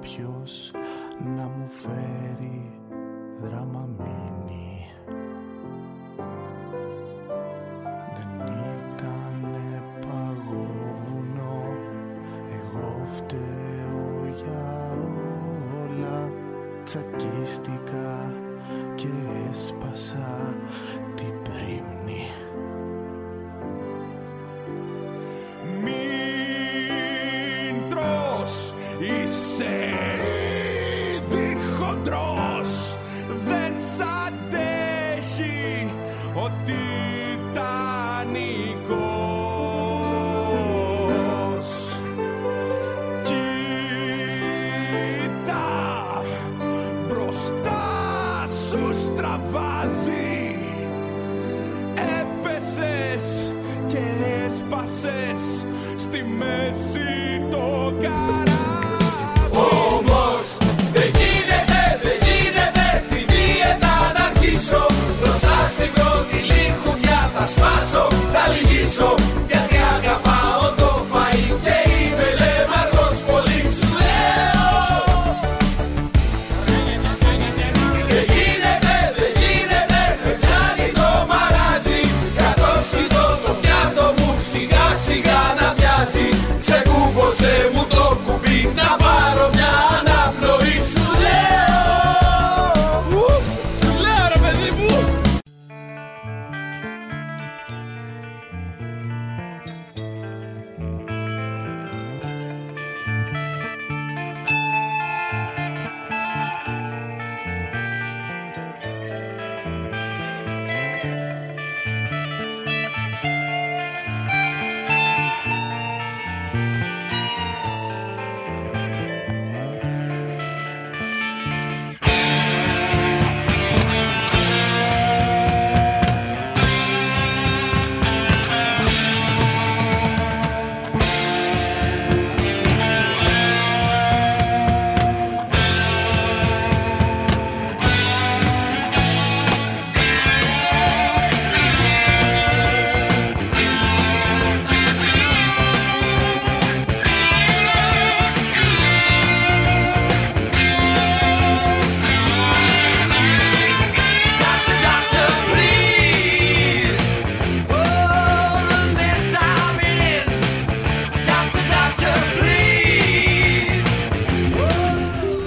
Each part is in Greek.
κάποιος να μου φέρει δραμαμίνη Δεν ήταν παγόβουνο εγώ φταίω για όλα. Τσακίστηκα και έσπασα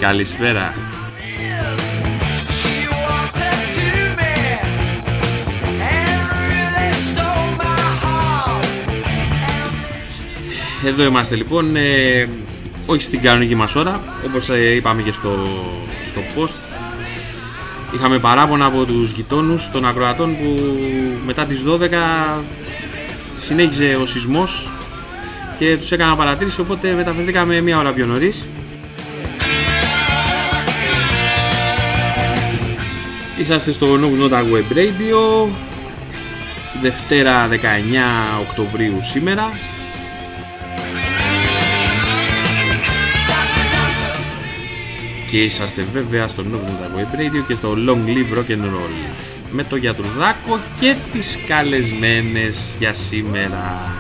heart. Εδώ είμαστε λοιπόν, ε, όχι στην κανονική μας ώρα, όπως ε, είπαμε και στο, στο post. Είχαμε παράπονα από τους γειτόνους των ακροατών που μετά τις 12 συνέχιζε ο σεισμός και τους έκανα παρατήρηση οπότε μεταφερθήκαμε μία ώρα πιο νωρίς. Είσαστε στο Novus Nota Web Radio Δευτέρα 19 Οκτωβρίου σήμερα. Και είσαστε βέβαια στο Novus Nota Web Radio και στο Long Live Rock and Roll. Με το Γιατρουδάκο και τις καλεσμένες για σήμερα.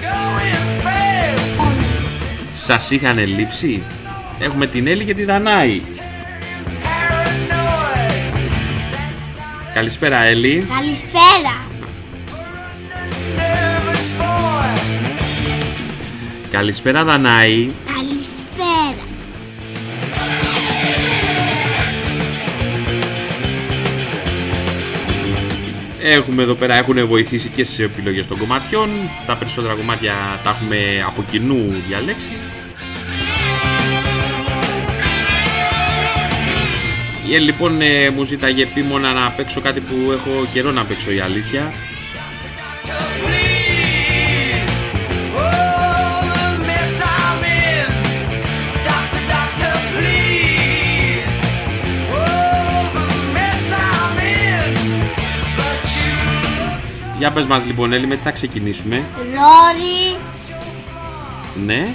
Going fast. Σας είχαν λείψει; Έχουμε την Έλλη και τη Δανάη Καλησπέρα Έλλη Καλησπέρα. Nervous boy. Καλησπέρα Δανάη Καλησπέρα. Έχουμε εδώ πέρα, έχουν βοηθήσει και στις επιλογές των κομματιών Τα περισσότερα κομμάτια τα έχουμε από κοινού διαλέξει Η Έλλη λοιπόν ε, μου ζήταγε επίμονα να παίξω κάτι που έχω καιρό να παίξω η αλήθεια Please. Oh, the mess I'm in. Doctor, doctor, please. Oh, the mess I'm in. But you Για πες μας λοιπόν Έλλη με τι θα ξεκινήσουμε; Ρόρι. Ναι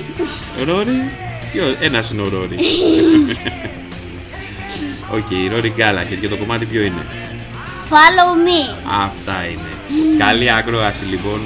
Ρόρι Ποιος, ένας είναι ο Ρόρι Οκ, η Ρόρι Γκάλαχερ και το κομμάτι ποιο είναι; Follow me. Αυτά είναι Καλή ακρόαση λοιπόν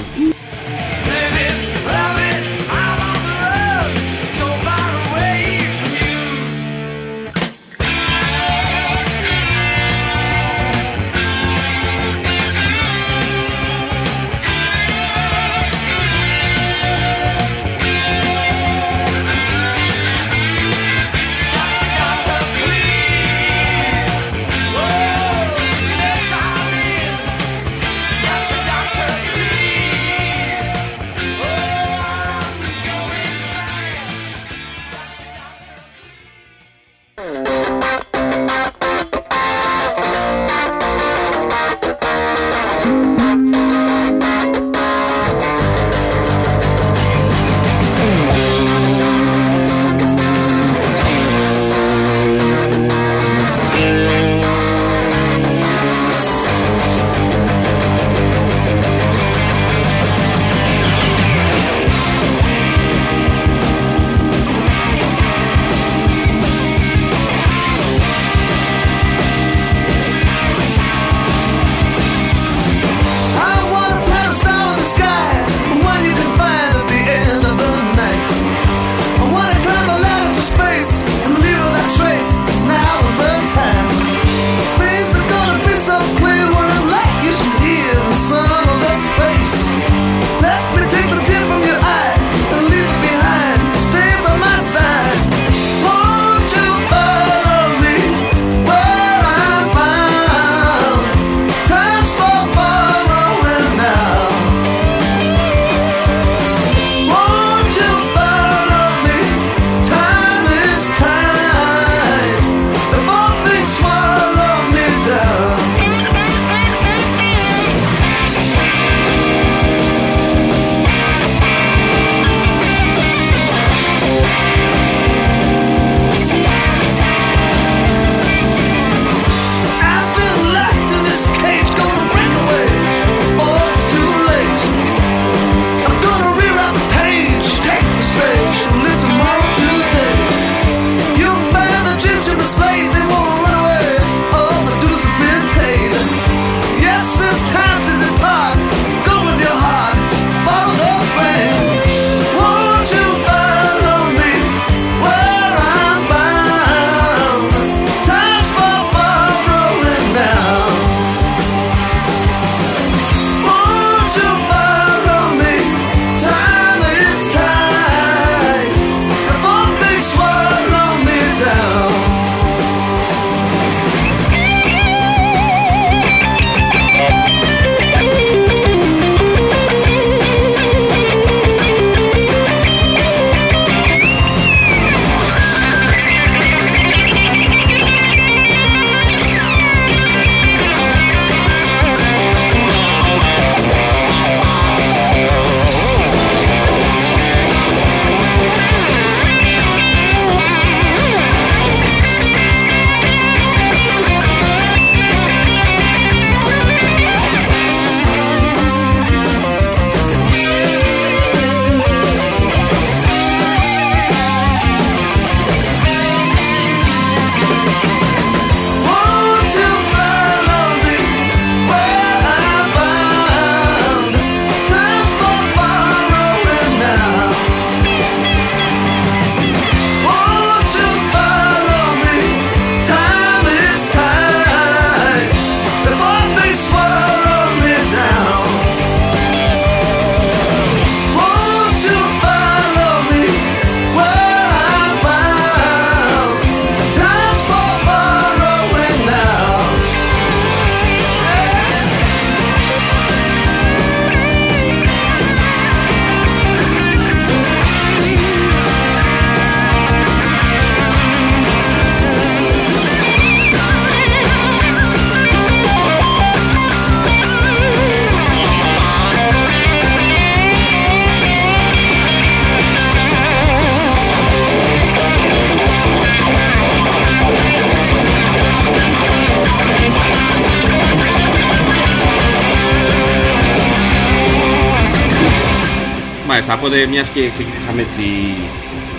Οπότε μιας και ξεκινήσαμε έτσι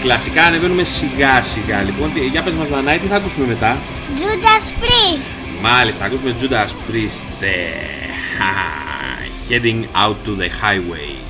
κλασικά, ανεβαίνουμε σιγά σιγά. Λοιπόν, για πες μας Δανάη, τι θα ακούσουμε μετά; Judas Priest. Μάλιστα, ακούσουμε Judas Priest. Ε, heading out to the highway.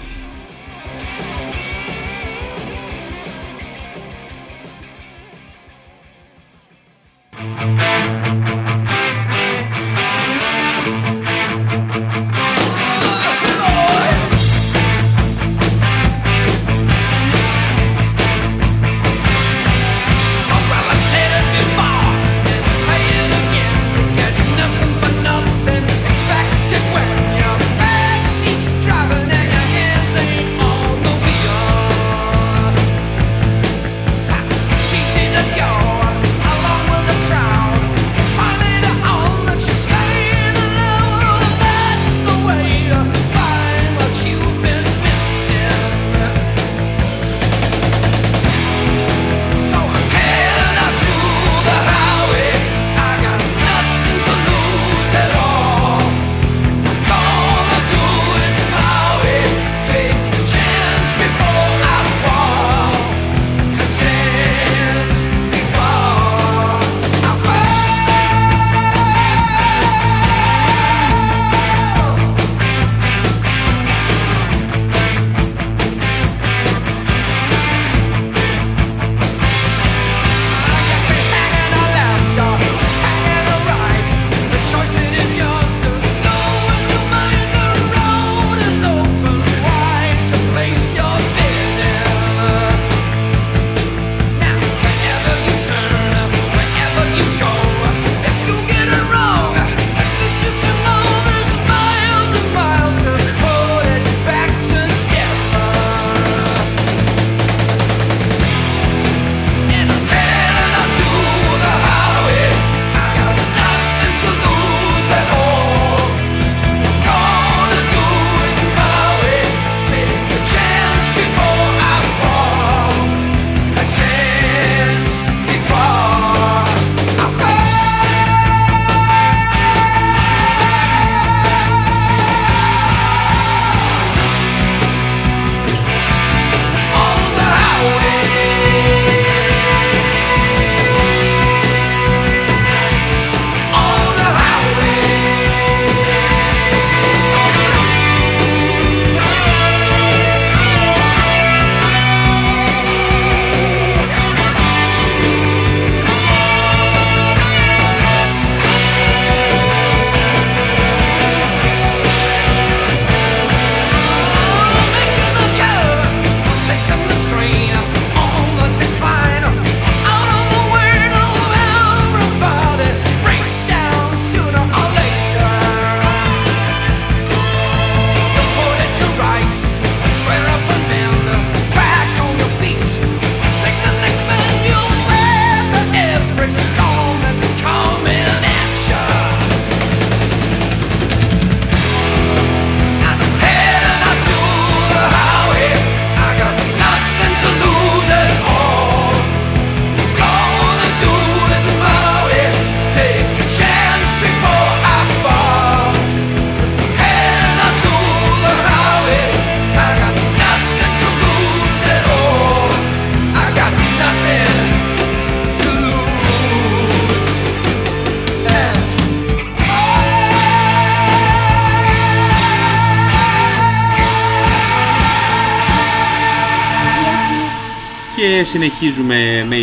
συνεχίζουμε με,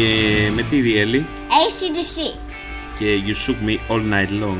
με τη Διέλη. ACDC. Και You Shook Me All Night Long.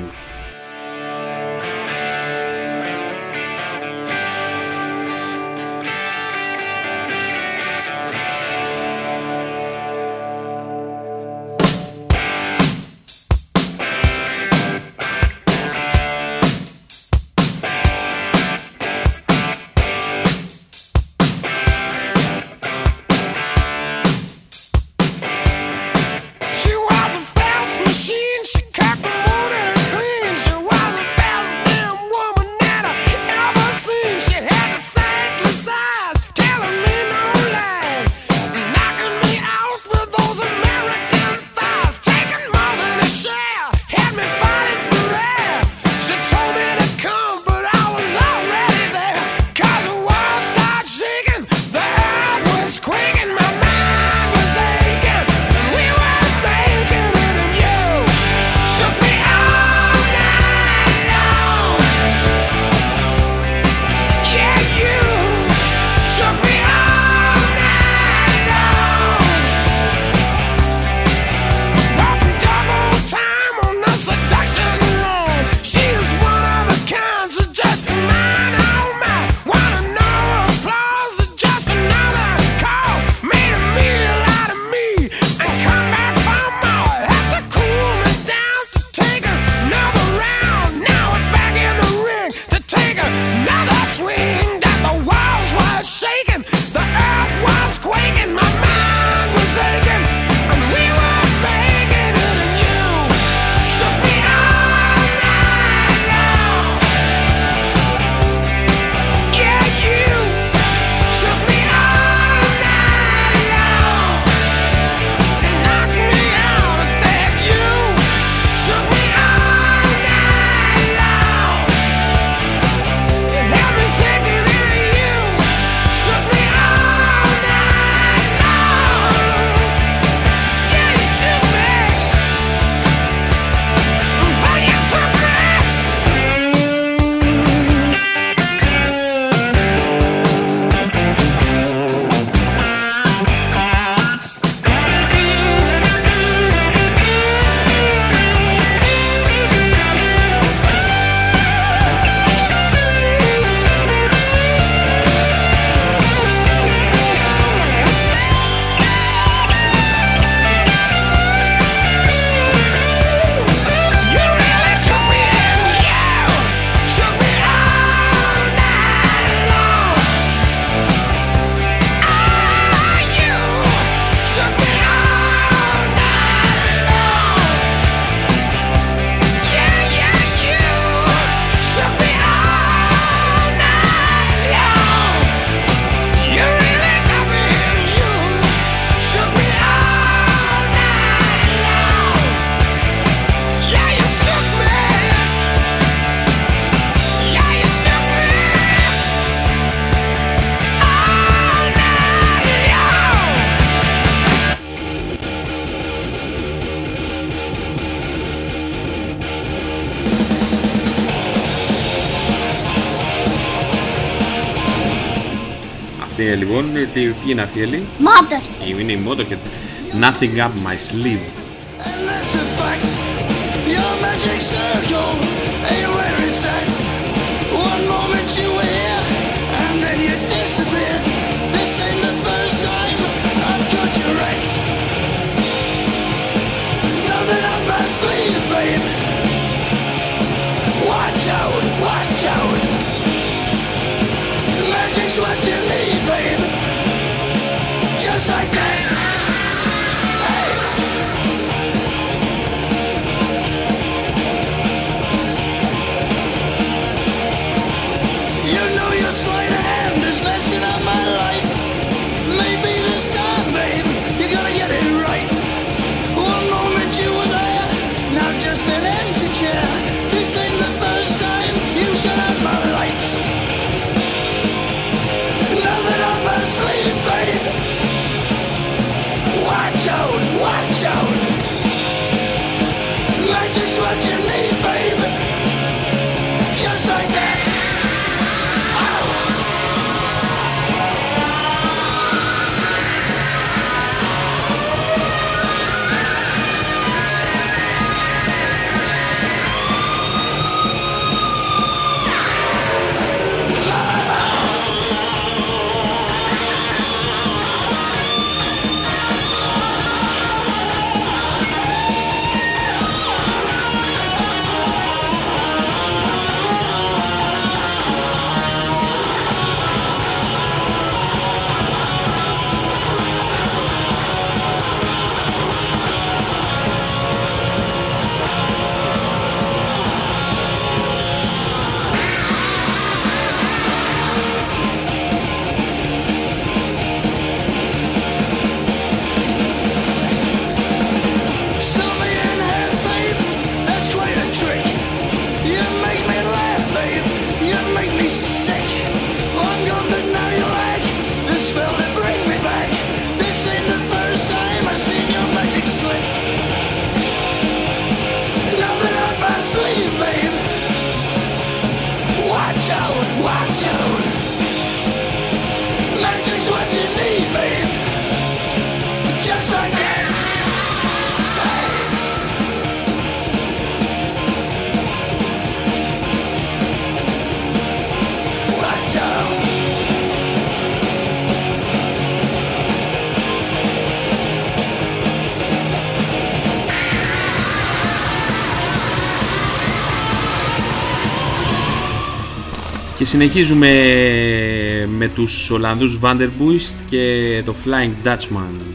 ε, λοιπόν, τι, τι είναι αυτή η Motorhead. Είναι η Motorhead. Nothing up my sleeve. And that's a fact. Your magic circle, a. One moment you were here, and then you. This ain't the first time I've got right. Nothing up my sleeve, babe. Watch out, watch out. Magic's what you need baby. Συνεχίζουμε με τους Ολλανδούς Vanderbuist και το Flying Dutchman.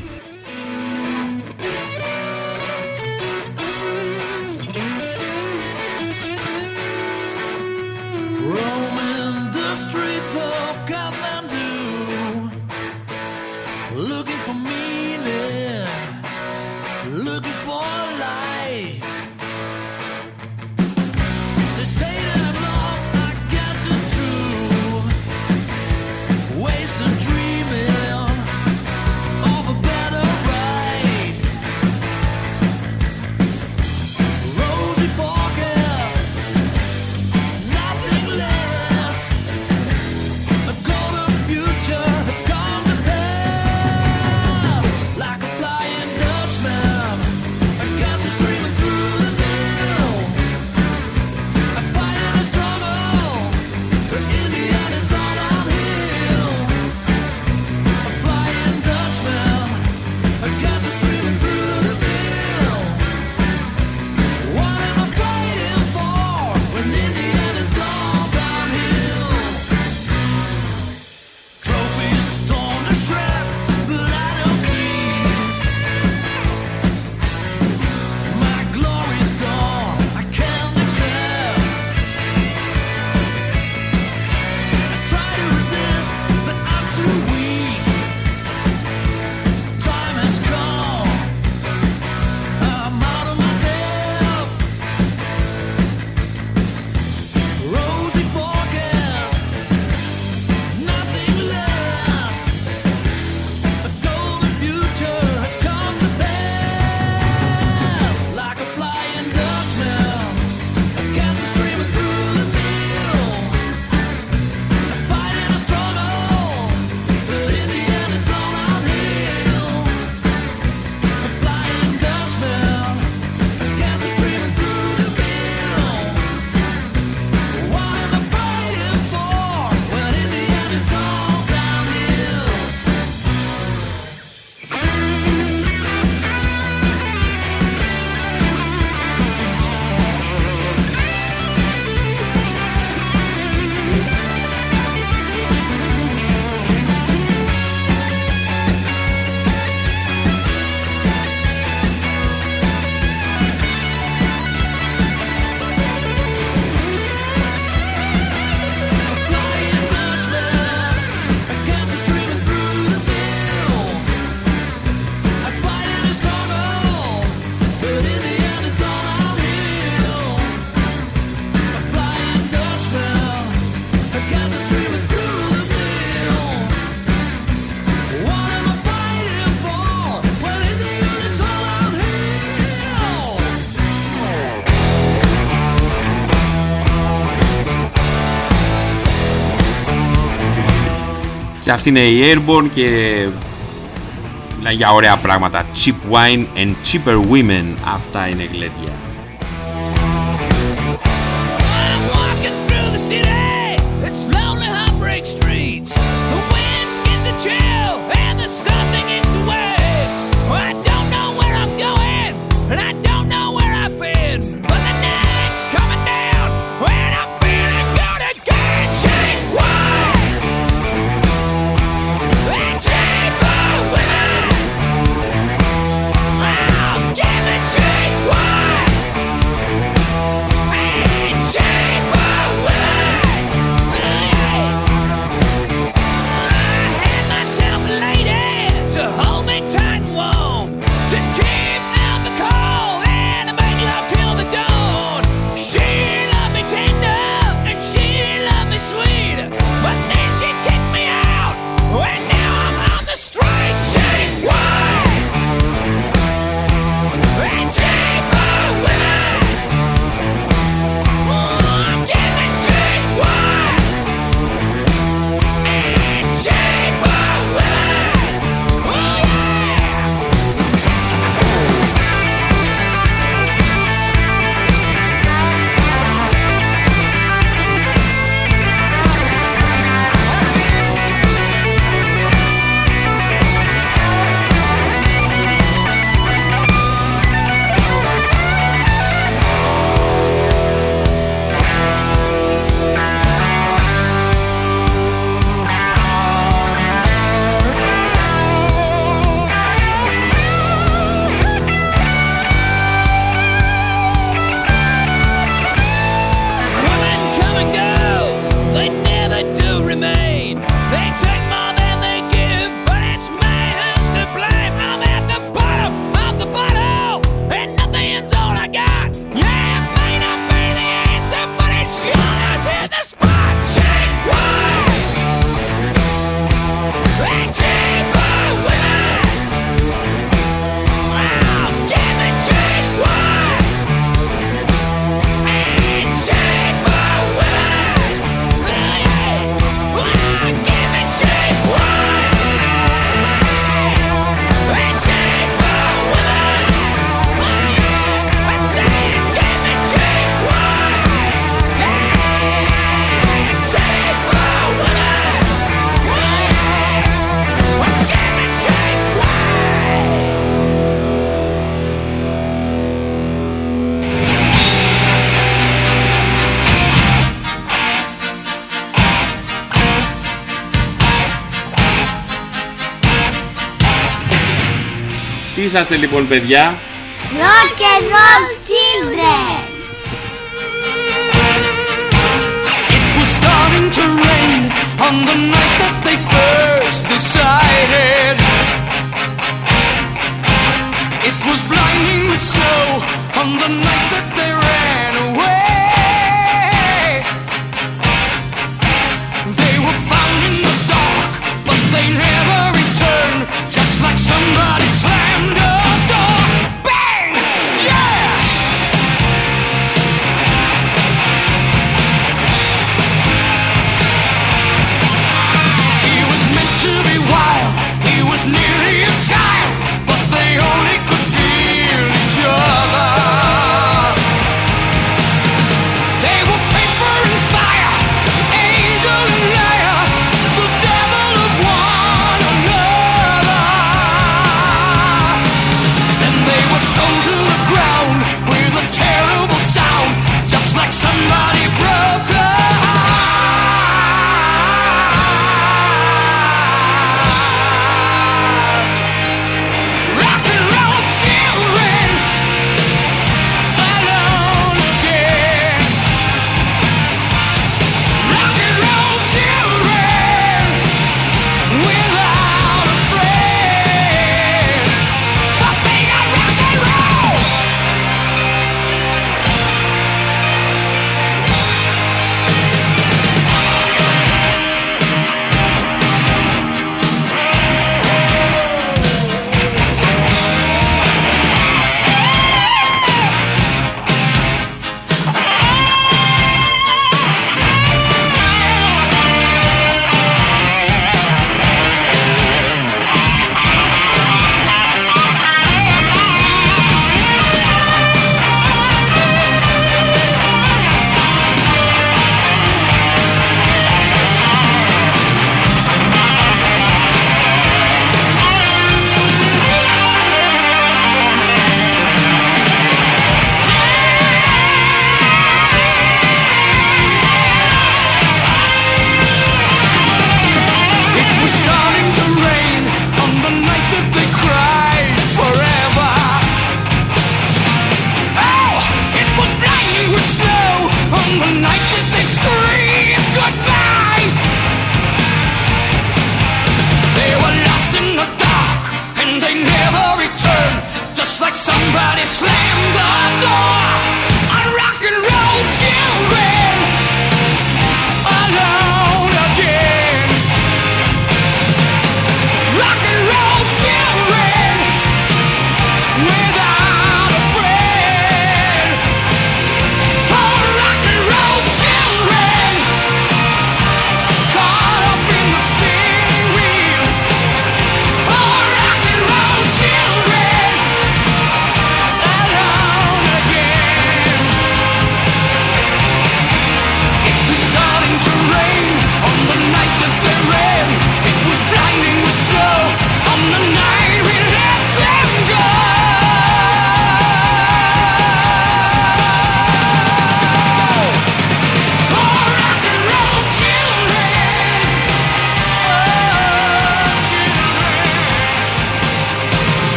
Και αυτή είναι η Airborne και για ωραία πράγματα. Cheap wine and cheaper women. Αυτά είναι γλέντια. είσαστε λοιπόν παιδιά. Rock and roll children. It was starting to rain on the night that they first decided. It was blinding snow on the night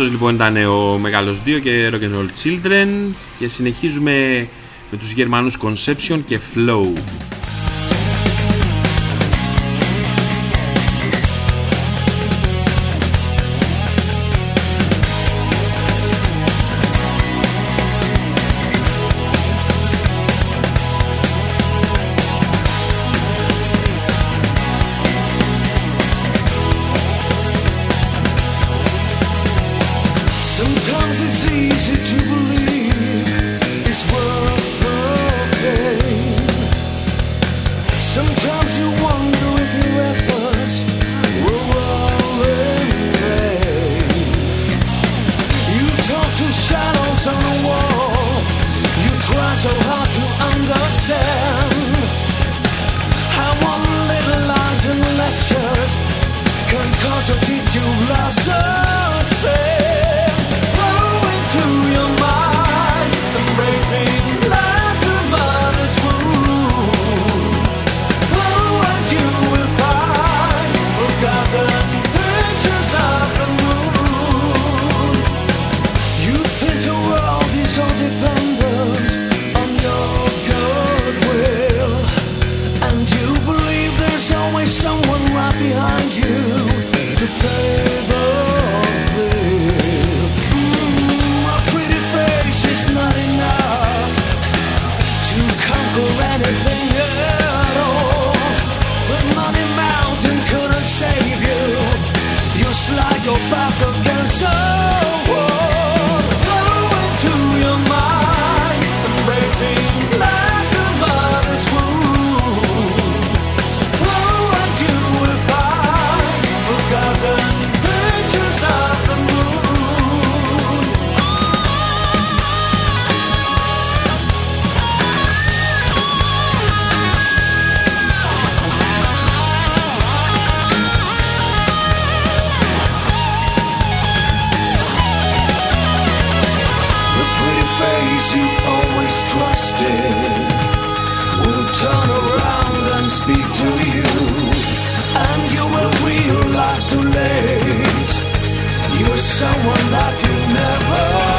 Αυτός λοιπόν ήταν ο Μεγάλος 2 και Rock'n'Roll Children και συνεχίζουμε με τους Γερμανούς Conception και Flow. You were someone that you never.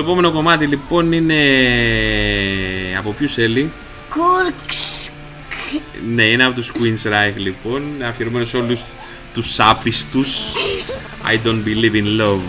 Το επόμενο κομμάτι λοιπόν είναι ε, από ποιους Έλλη; Κουρξ. Ναι, είναι από τους Queen's Reich λοιπόν, αφιερωμένος σε όλους τους άπιστους. I don't believe in love.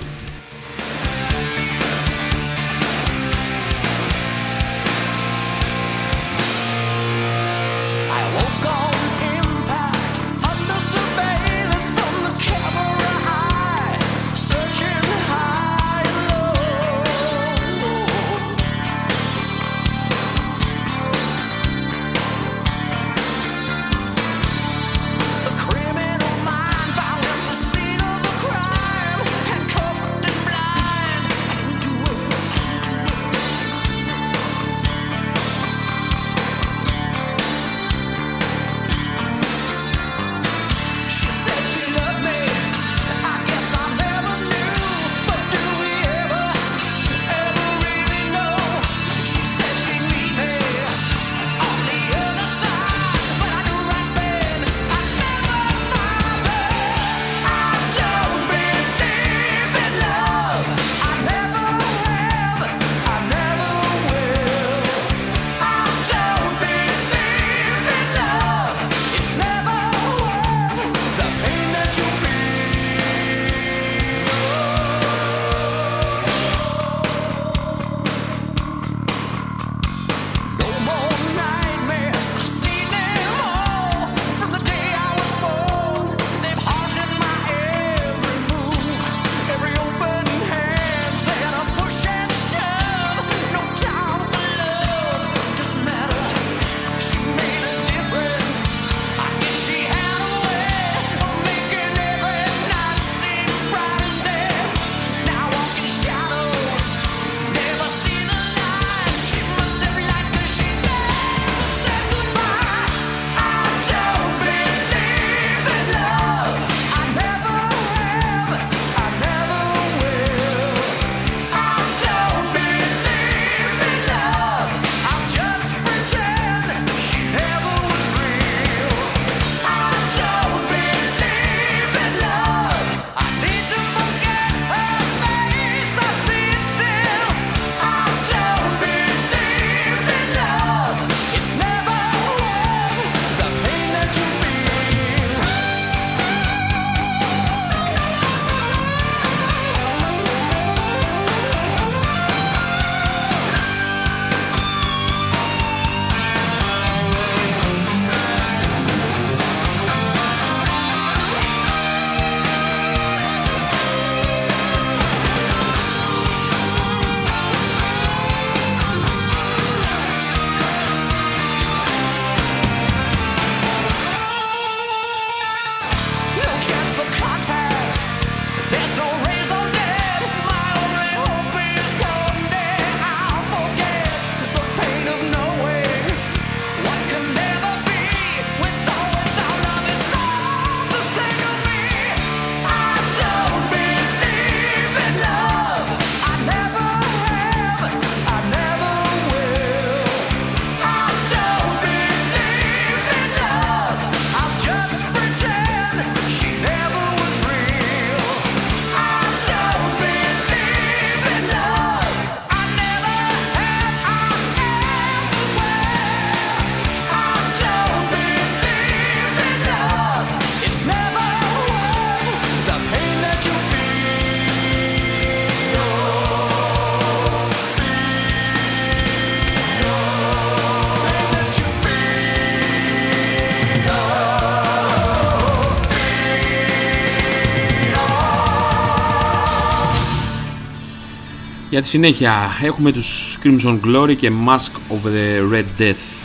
Στη τη συνέχεια έχουμε τους Crimson Glory και Mask of the Red Death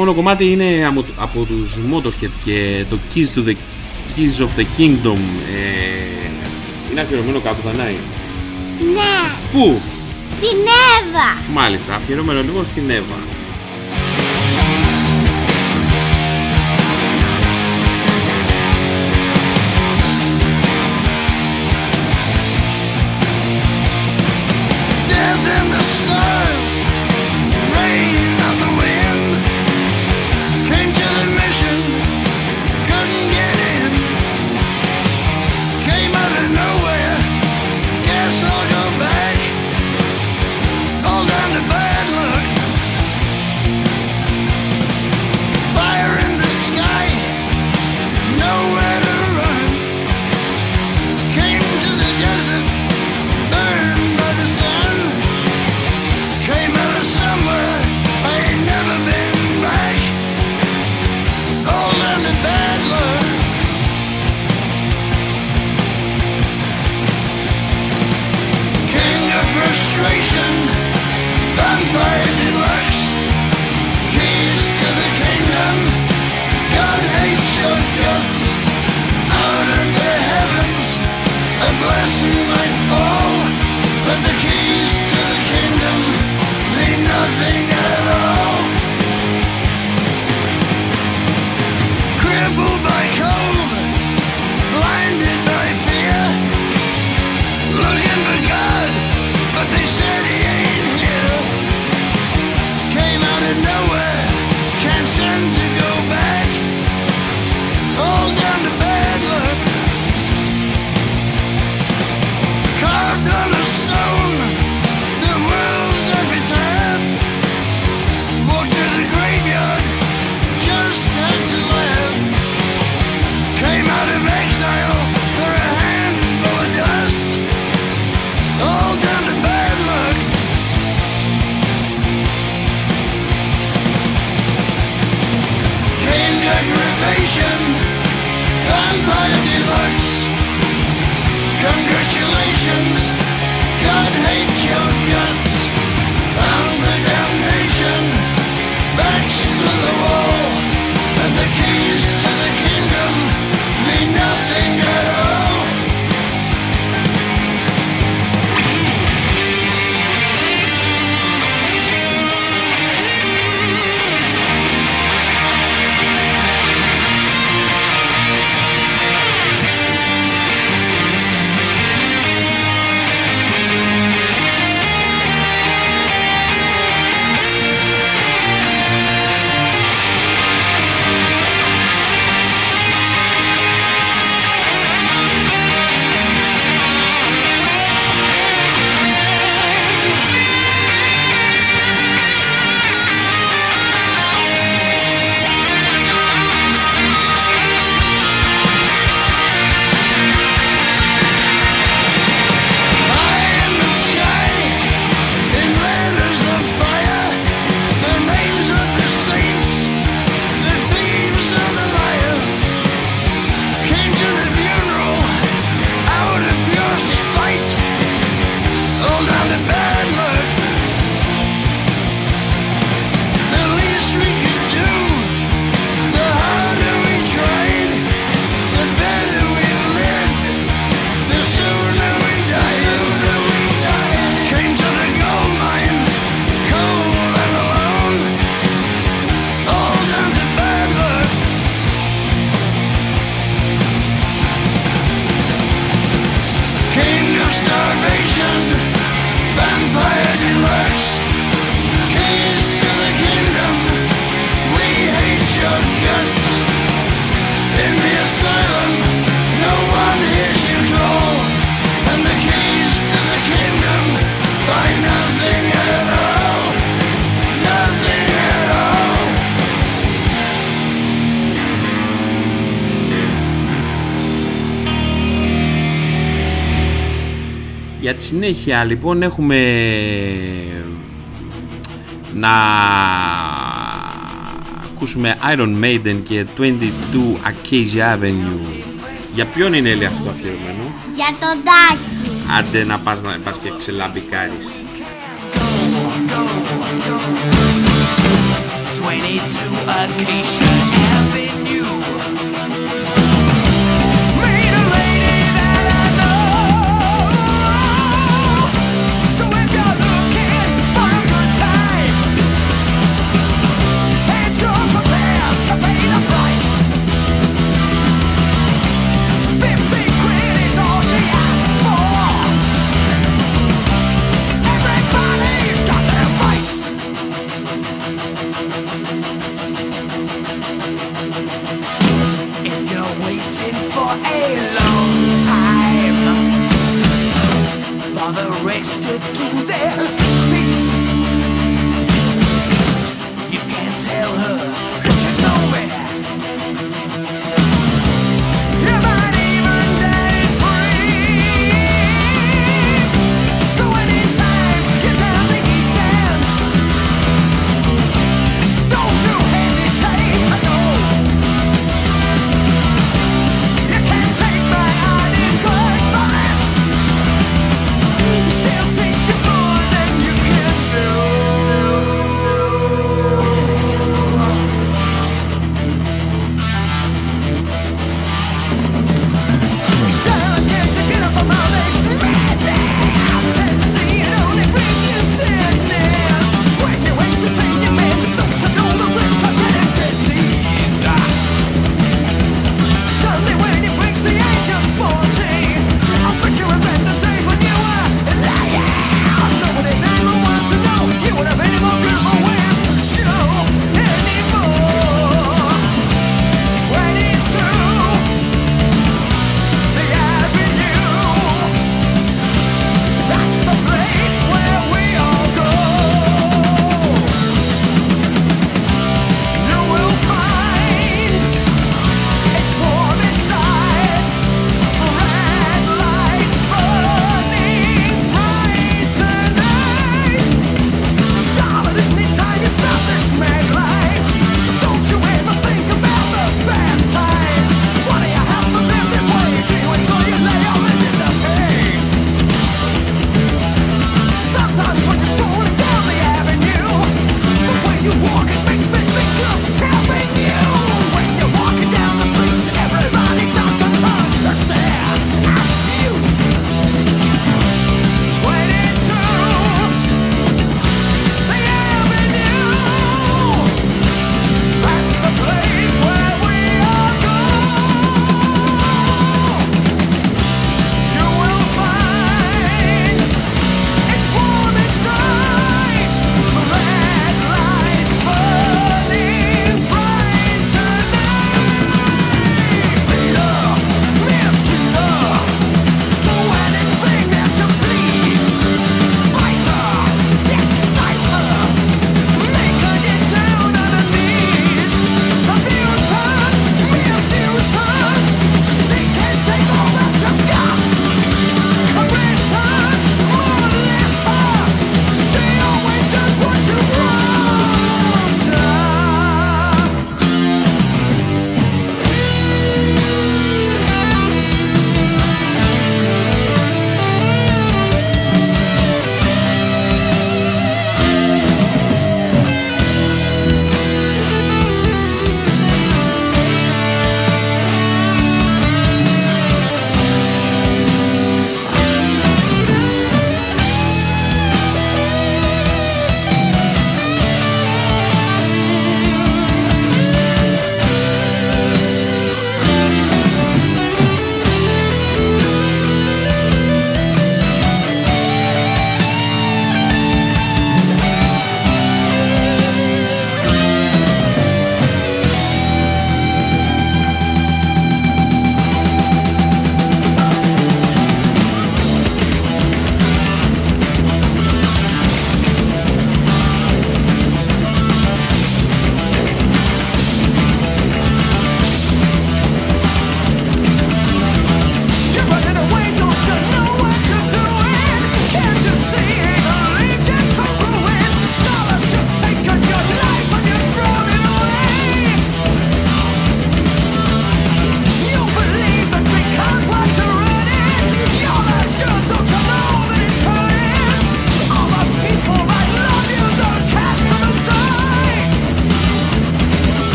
επόμενο κομμάτι είναι από τους Motorhead και το Keys, to the, Keys of the Kingdom. Ε, είναι αφιερωμένο κάπου θα Ναι. Πού; Στην Εύα. Μάλιστα αφιερωμένο λίγο στην Εύα. συνέχεια λοιπόν έχουμε ε, να ακούσουμε Iron Maiden και 22 Acacia Avenue. Για ποιον είναι λέει αυτό αφιερωμένο; Για τον Τάκη. Άντε να πας, να πας και ξελαμπικάρεις.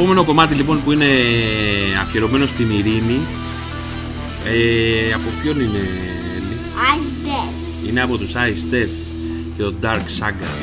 επόμενο κομμάτι λοιπόν που είναι αφιερωμένο στην ειρήνη. Ε, από ποιον είναι, Ice Είναι από τους Ice Death και το Dark Saga.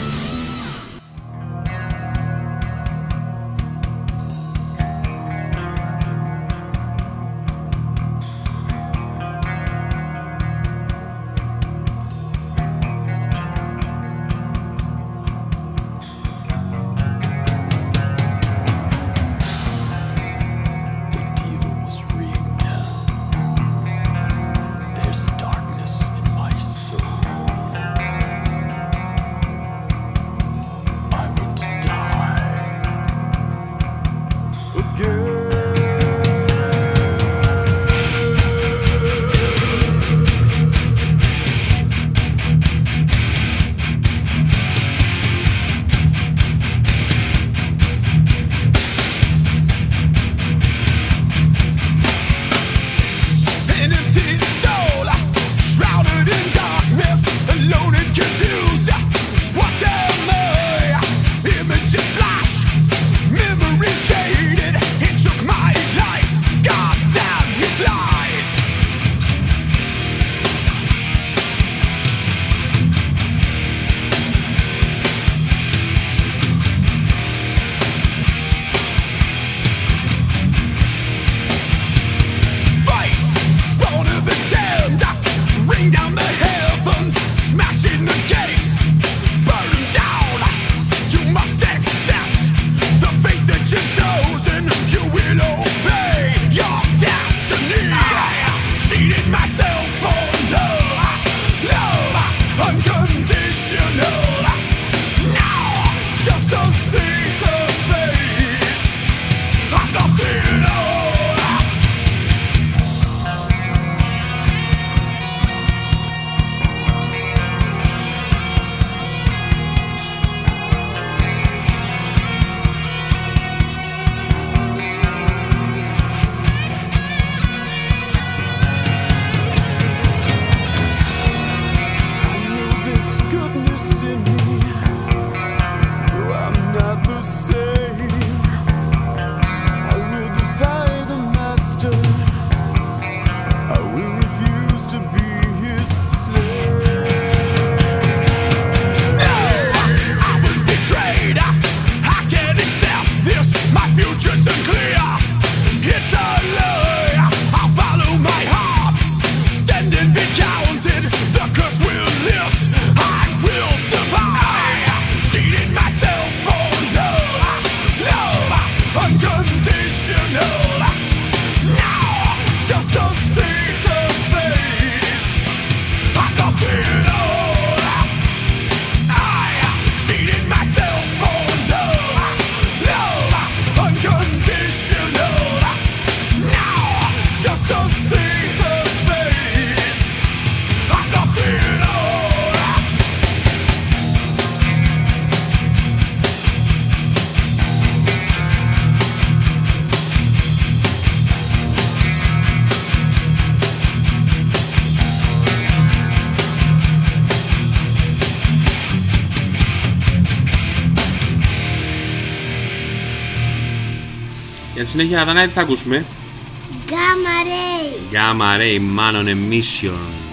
Συνεχεία δανειά τι θα ακούσουμε, Γάμα Ρέι, Γάμα Ρέι, Μάνον Emission.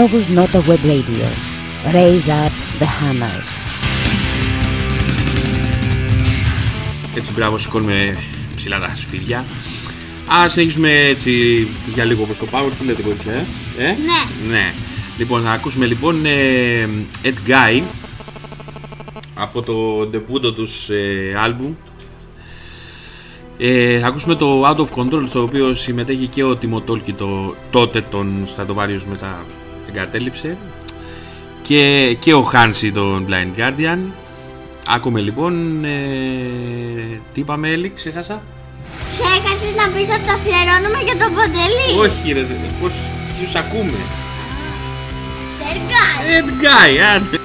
Novus Nota Web Radio. Raise up the hammers. Έτσι μπράβο σηκώνουμε ψηλά τα σφυριά. Ας συνεχίσουμε έτσι για λίγο όπως το Power. Τι λέτε κορίτσια, ε; ε; Ναι. Ναι. Λοιπόν, θα ακούσουμε λοιπόν ε, Ed Guy από το ντεπούντο τους ε, άλμπουμ. Ε, θα ακούσουμε το Out of Control στο οποίο συμμετέχει και ο Τιμο Τόλκι το, τότε τον Στρατοβάριος μετά εγκατέλειψε και, και ο Χάνσι τον Blind Guardian Άκουμε λοιπόν ε, τι είπαμε Έλλη, ξέχασα; Ξέχασες να πεις ότι το αφιερώνουμε για τον Ποντελή. Όχι ρε, πώς τους ακούμε; Σεργάι. Ed Guy, άντε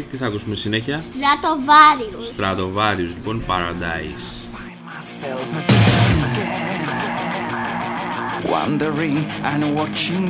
Τι θα ακούσουμε συνέχεια; Στρατοβάριους. Στρατοβάριους, λοιπόν, Paradise. And watching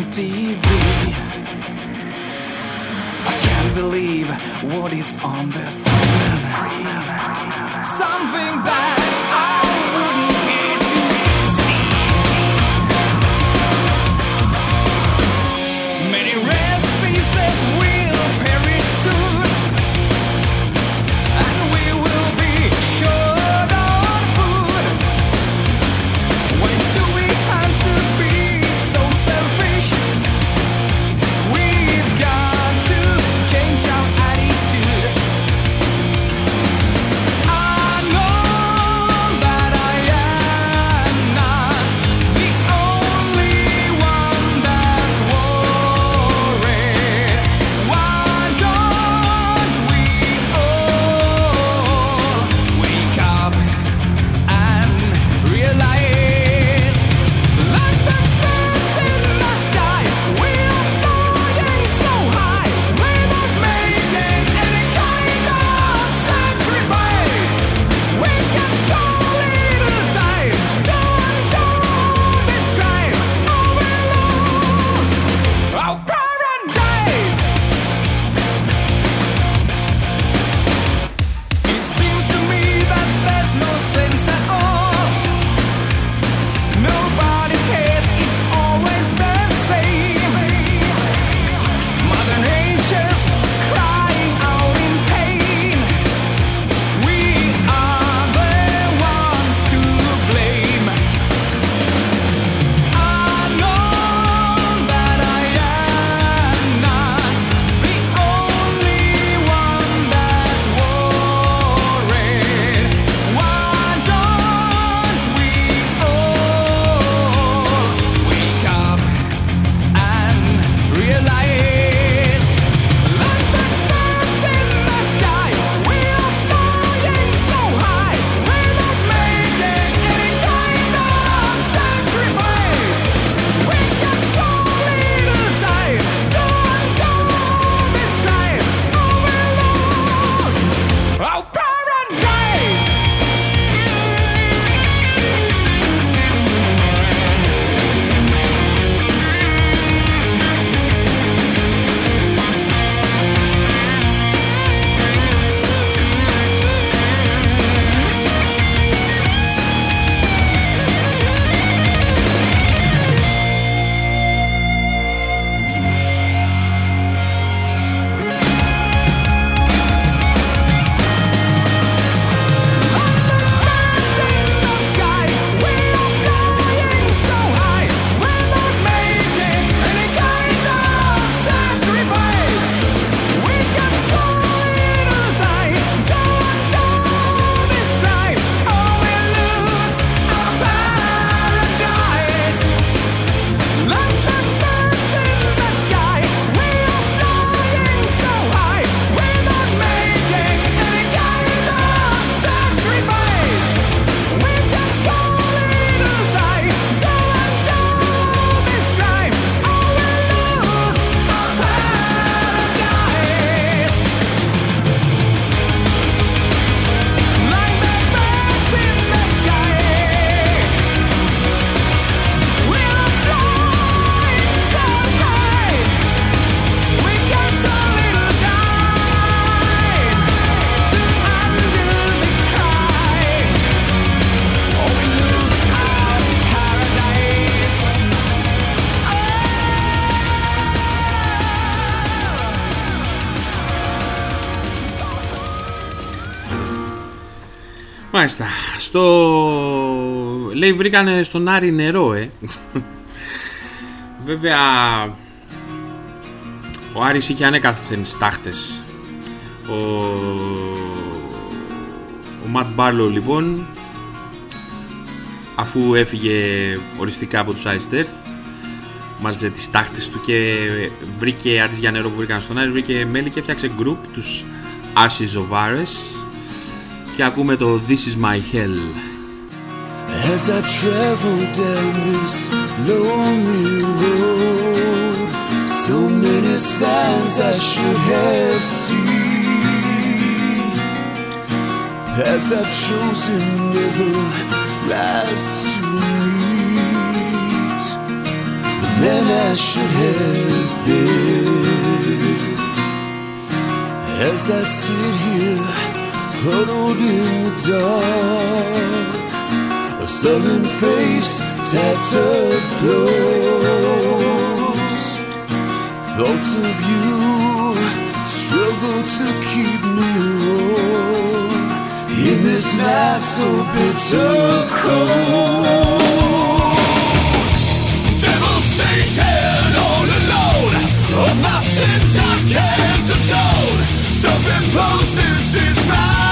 στο... Λέει βρήκανε στον Άρη νερό, ε. Βέβαια... Ο Άρης είχε ανέκαθεν στάχτες. Ο... Ο Ματ Μπάρλο λοιπόν αφού έφυγε οριστικά από τους Ice Earth μάζεψε τις τάχτες του και βρήκε αντί για νερό που βρήκαν στον Άρη βρήκε μέλη και έφτιαξε group τους Ashes και ακούμε το This is my hell. As I travel down this lonely road So many signs I should have seen. As I've chosen never last to meet The man I should have been. As I sit here huddled in the dark, a sullen face, tattered clothes. Thoughts of you struggle to keep me warm in this night so bitter cold. Devastated, all alone, of my sins I can't atone. Self-imposed, this is my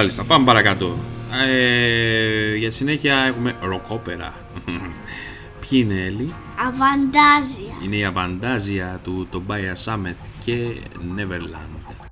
Μάλιστα, πάμε παρακάτω. Ε, για τη συνέχεια έχουμε ροκόπερα. Ποιοι είναι Έλλη; Αβαντάζια. Είναι η Αβαντάζια του Tobias Summit και Neverland.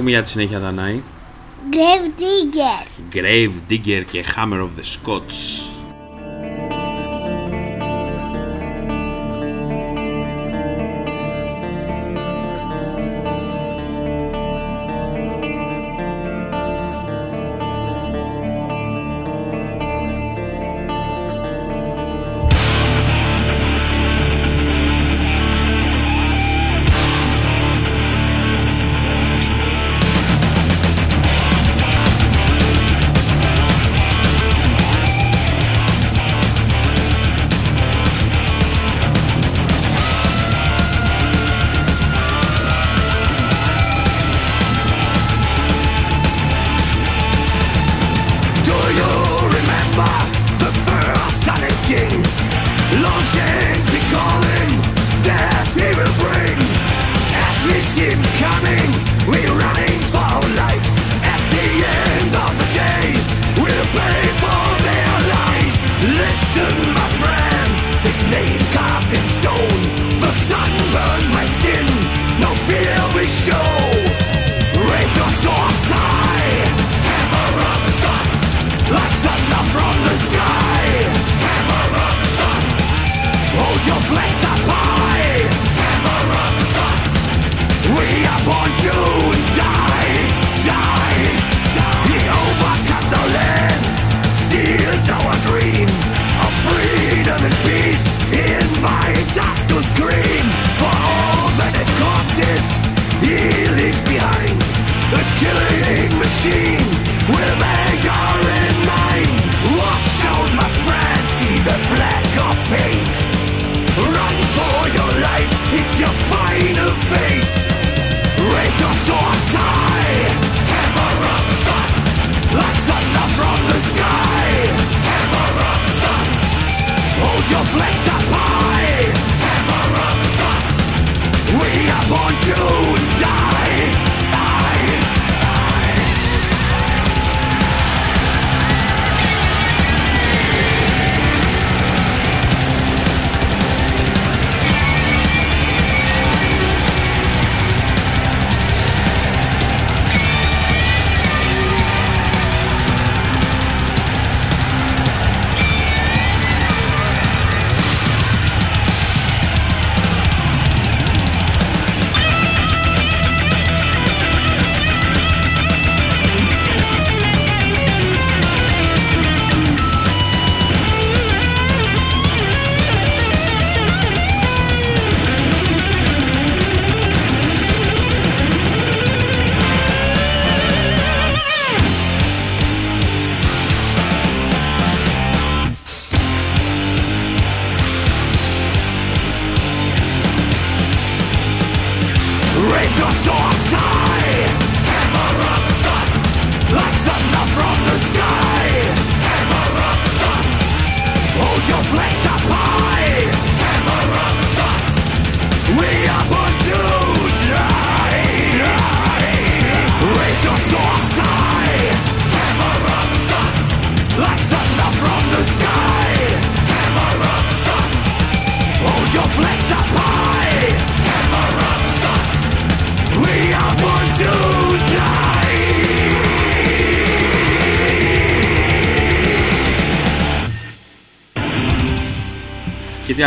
ακούμε για τη συνέχεια, Δανάη. Grave Digger. Grave Digger και Hammer of the Scots.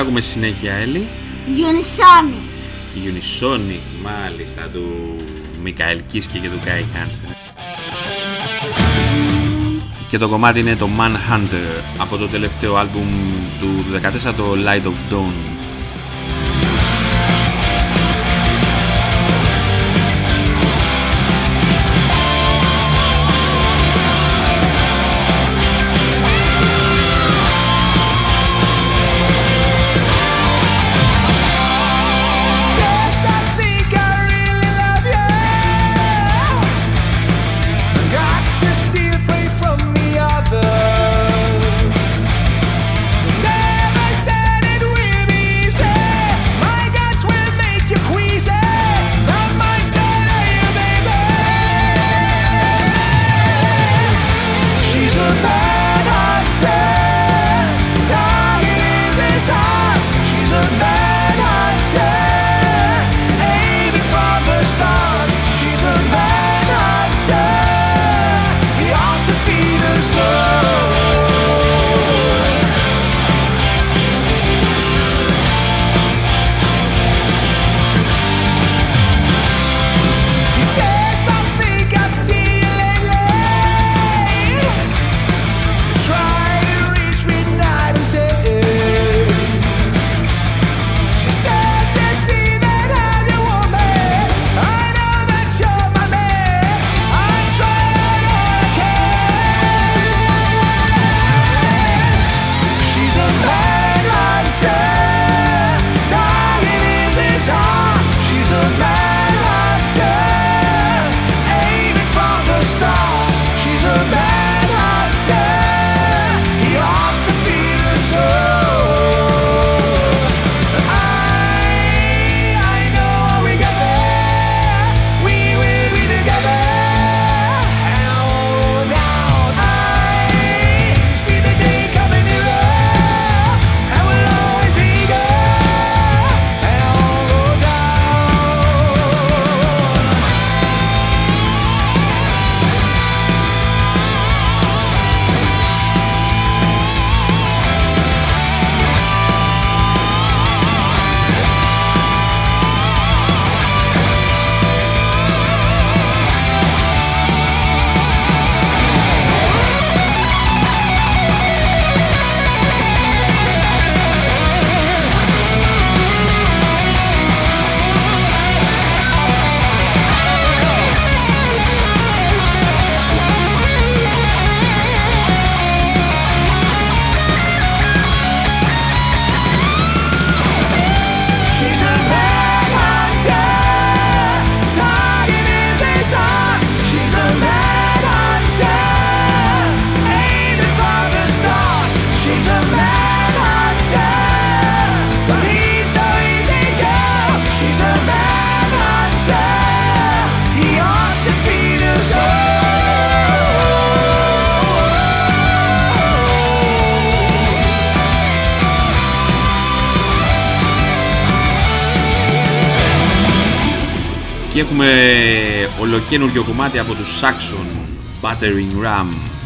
παράγουμε συνέχεια, Έλλη. Γιουνισόνι. Γιουνισόνι, μάλιστα, του Μικαέλ Κίσκε και του Κάι Χάνσεν. Και το κομμάτι είναι το Manhunter από το τελευταίο άλμπουμ του 14, το Light of Dawn. καινούργιο κομμάτι από τους Saxon Battering Ram.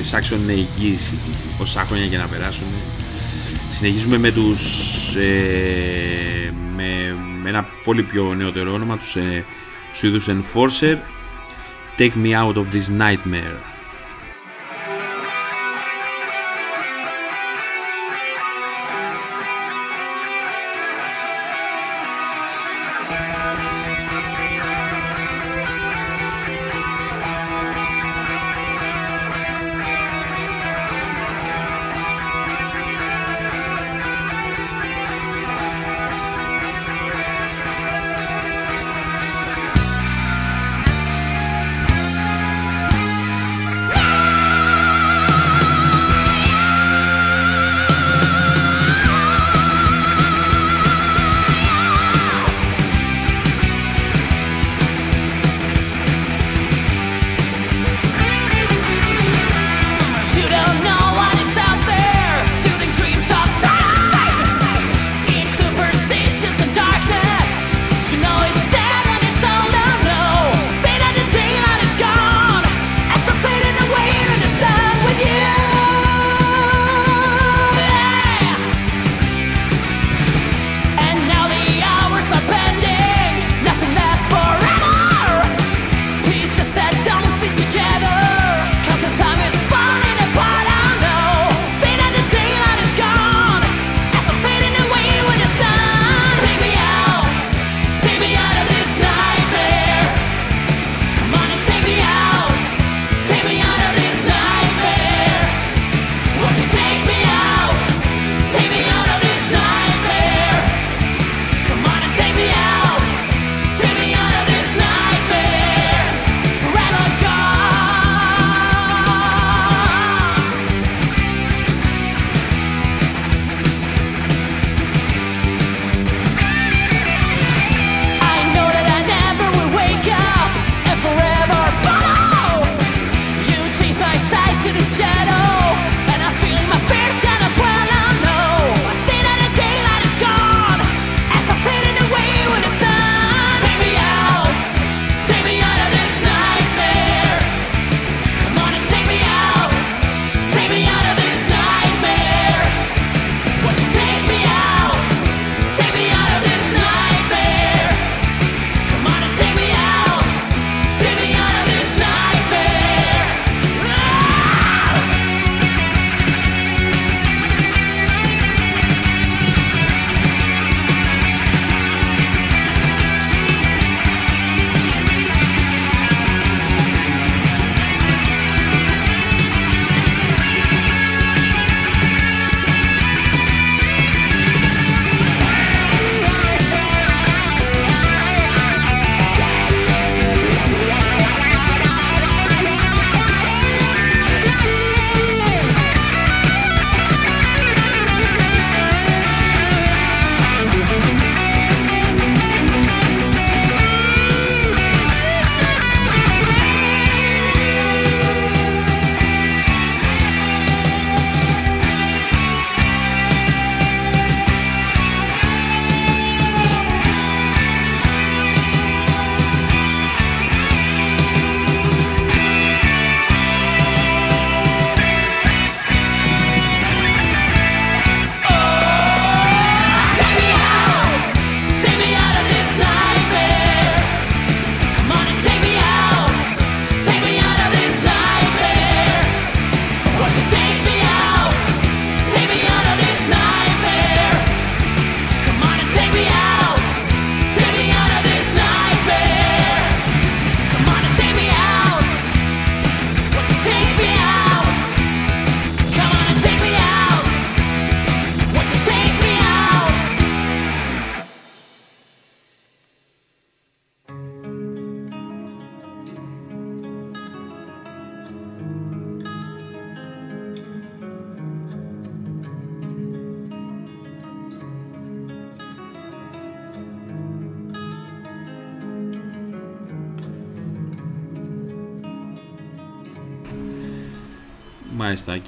η είναι εγγύηση όσα χρόνια για να περάσουν. Συνεχίζουμε με τους ε, με, ένα πολύ πιο νεότερο όνομα τους ε, Σουηδούς Enforcer Take Me Out of This Nightmare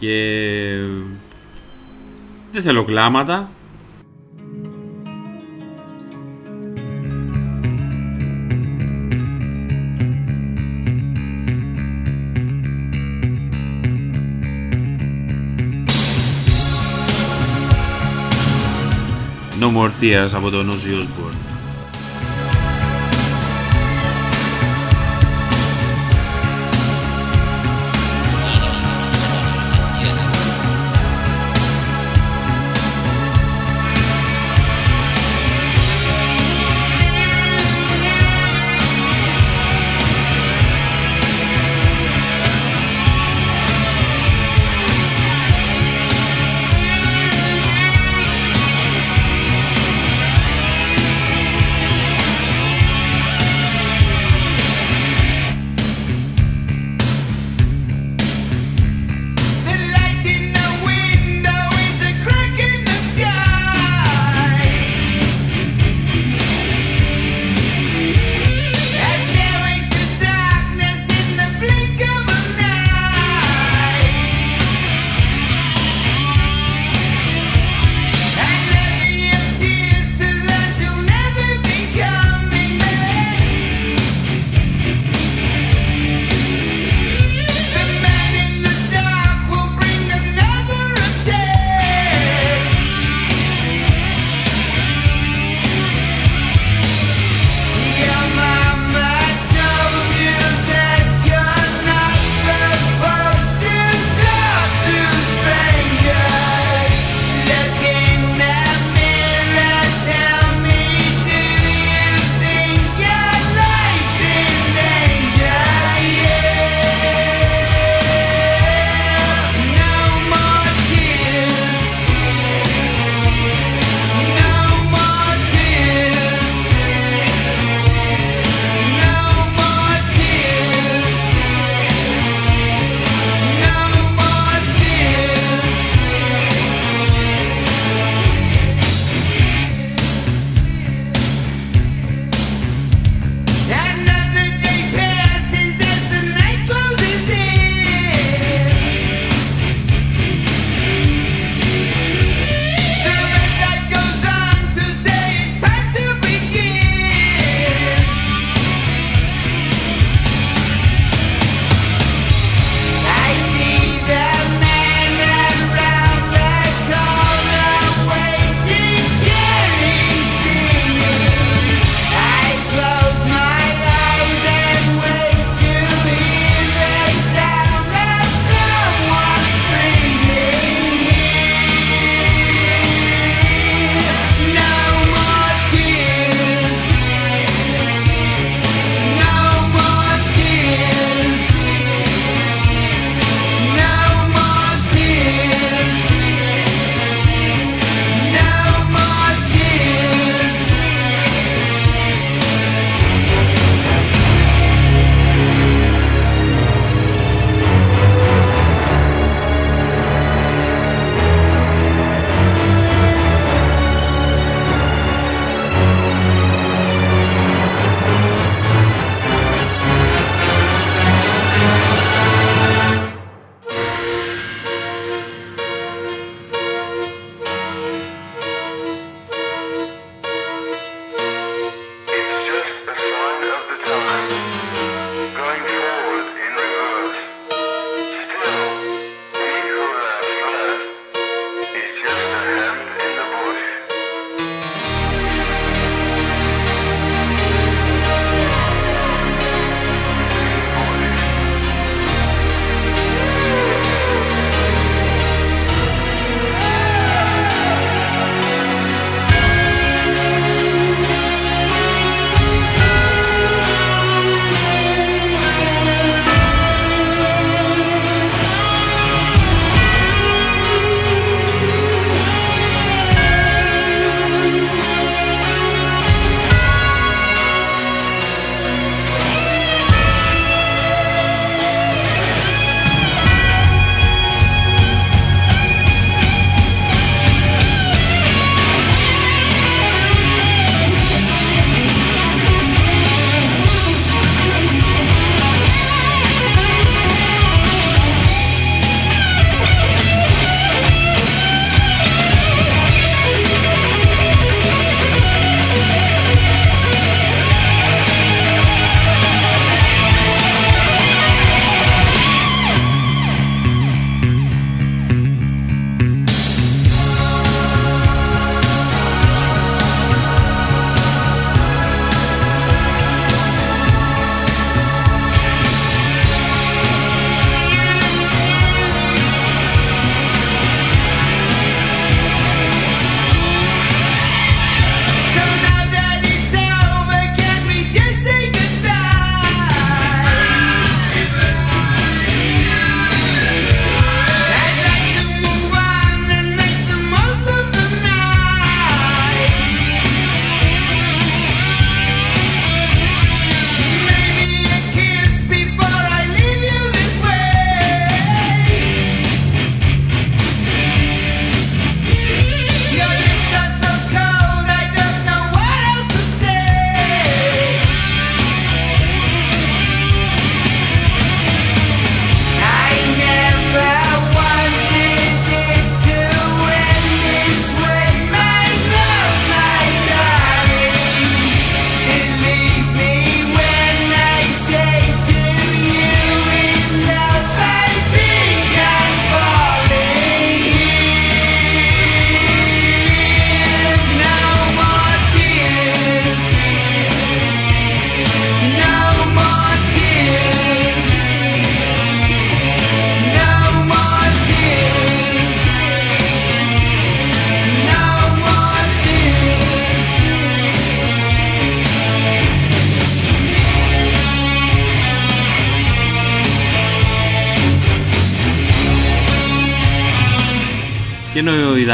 και δεν θέλω κλάματα. No More Tears από τον Ozzy Osbourne.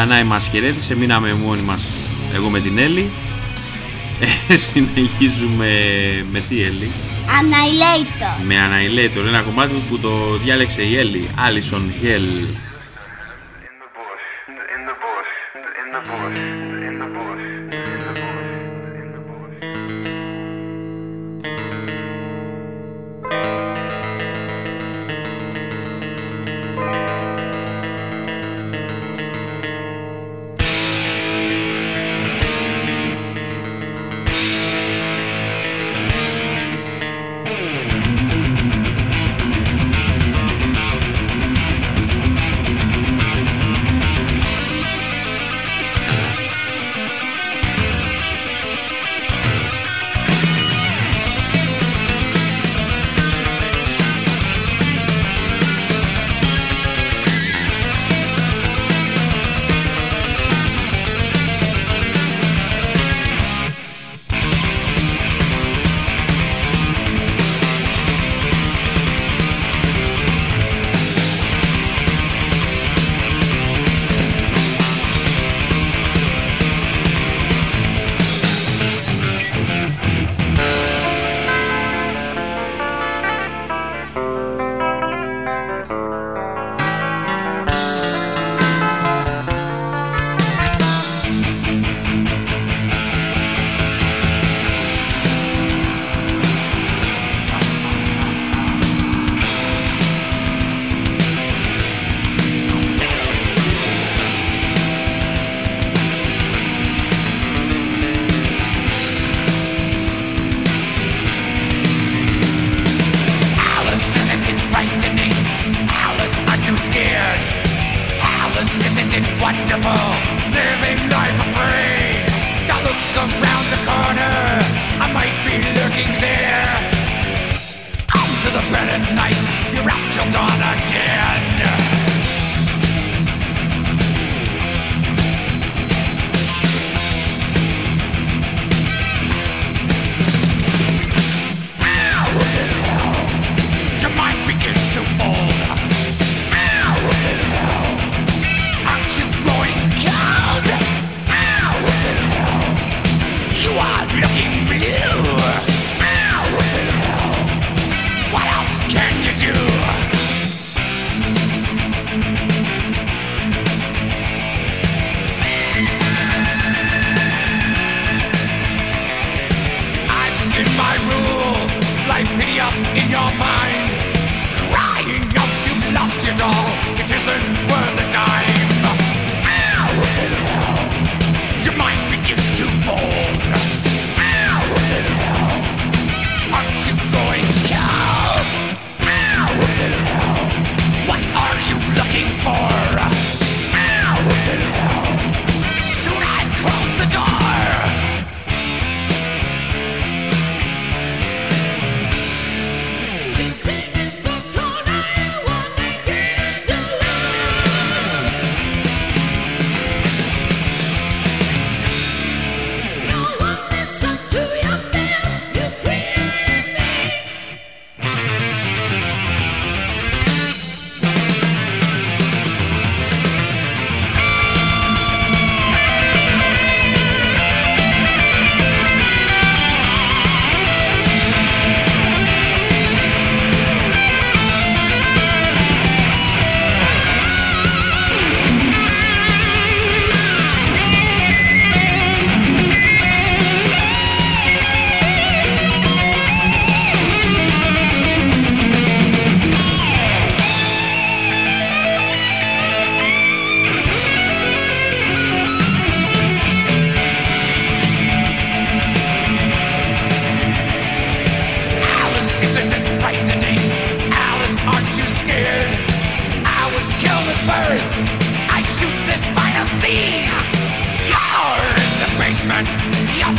Δανάη μας χαιρέτησε, μείναμε μόνοι μας εγώ με την Έλλη. Ε, συνεχίζουμε με τι Έλλη; Annihilator. Με Annihilator, ένα κομμάτι που το διάλεξε η Έλλη, Alison Hell.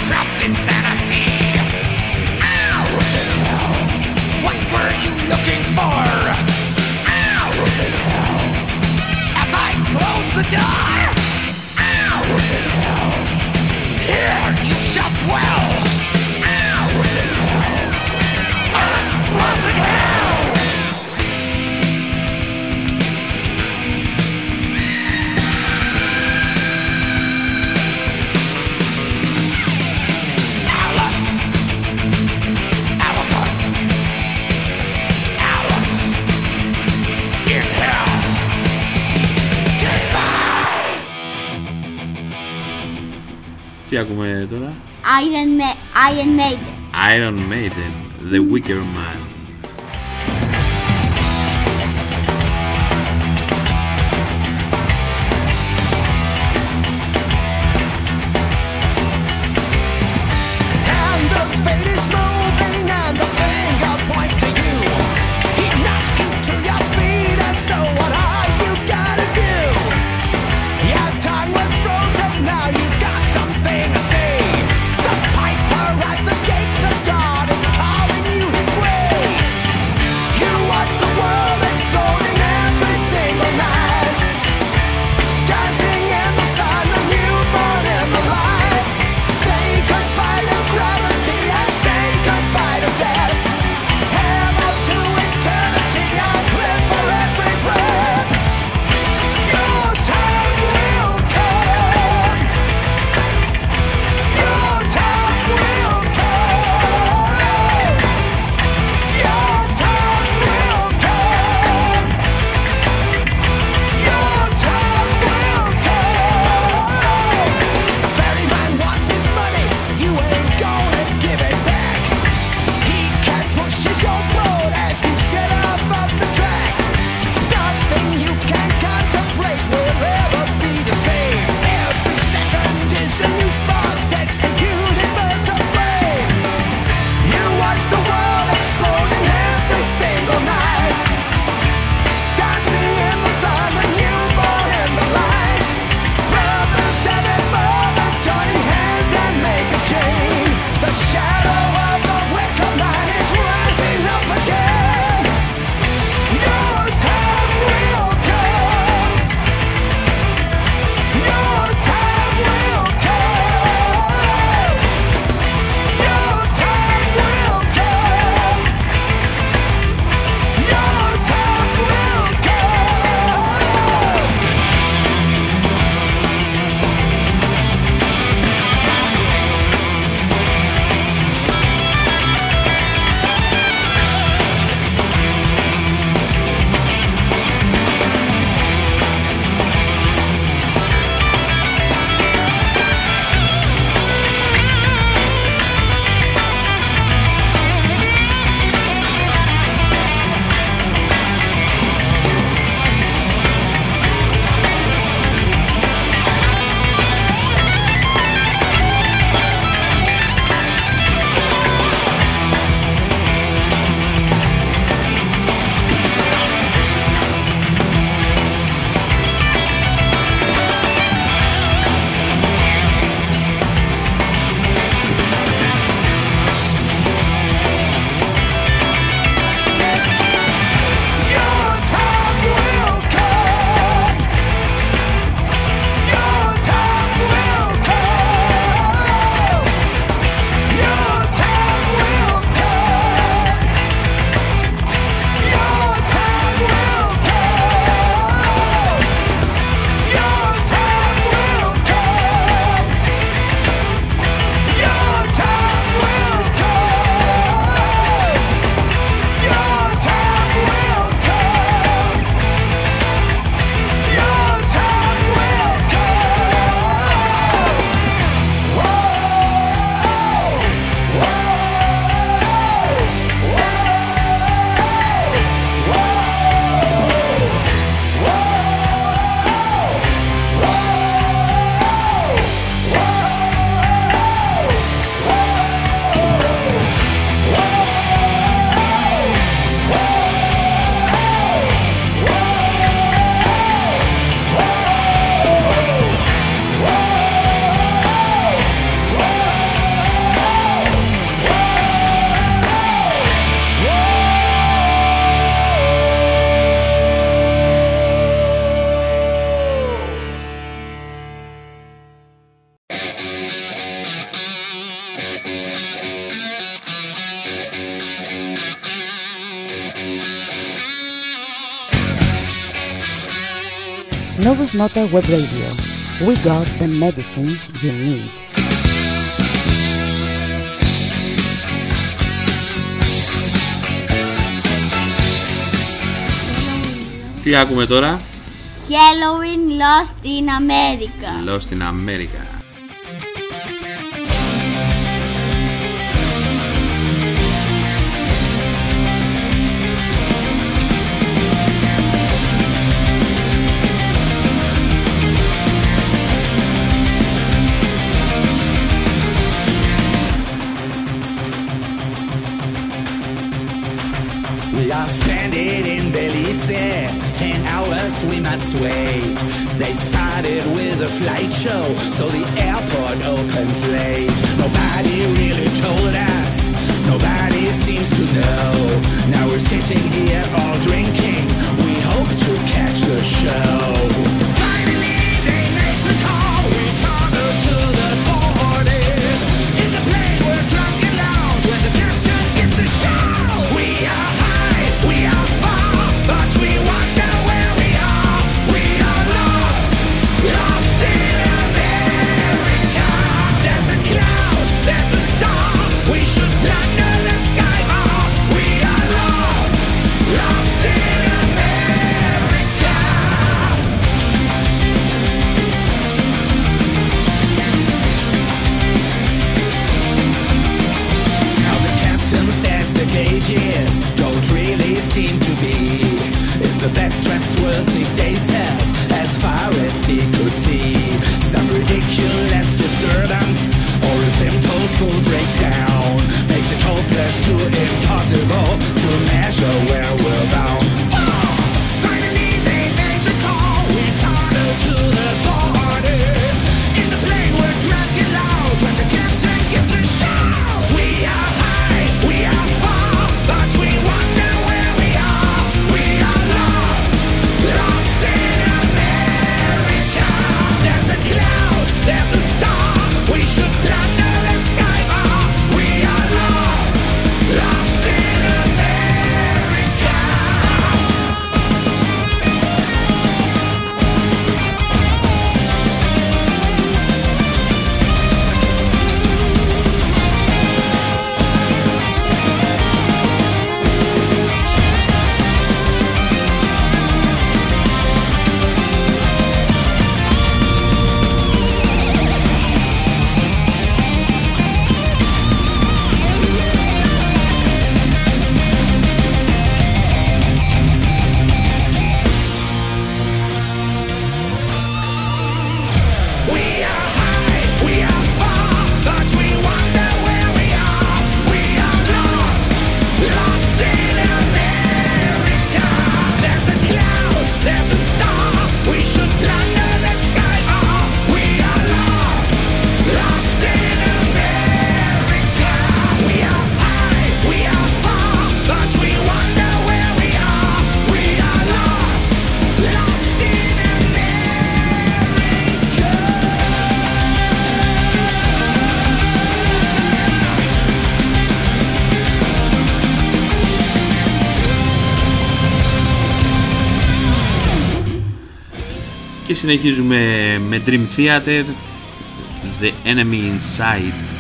trapped What were you looking for? As I close the door. Here you shall dwell. ακούμε τώρα? Iron, Ma Iron Maiden. Iron Maiden, The Wicker Man. Athens Nota Web Radio. We got the medicine you need. Τι άκουμε τώρα? Halloween Lost in America. Lost in America. Stranded in Belize, ten hours we must wait. They started with a flight show, so the airport opens late. Nobody really told us, nobody seems to know. Now we're sitting here all drinking, we hope to catch the show. best dressed worthy state. συνεχίζουμε με Dream Theater The Enemy Inside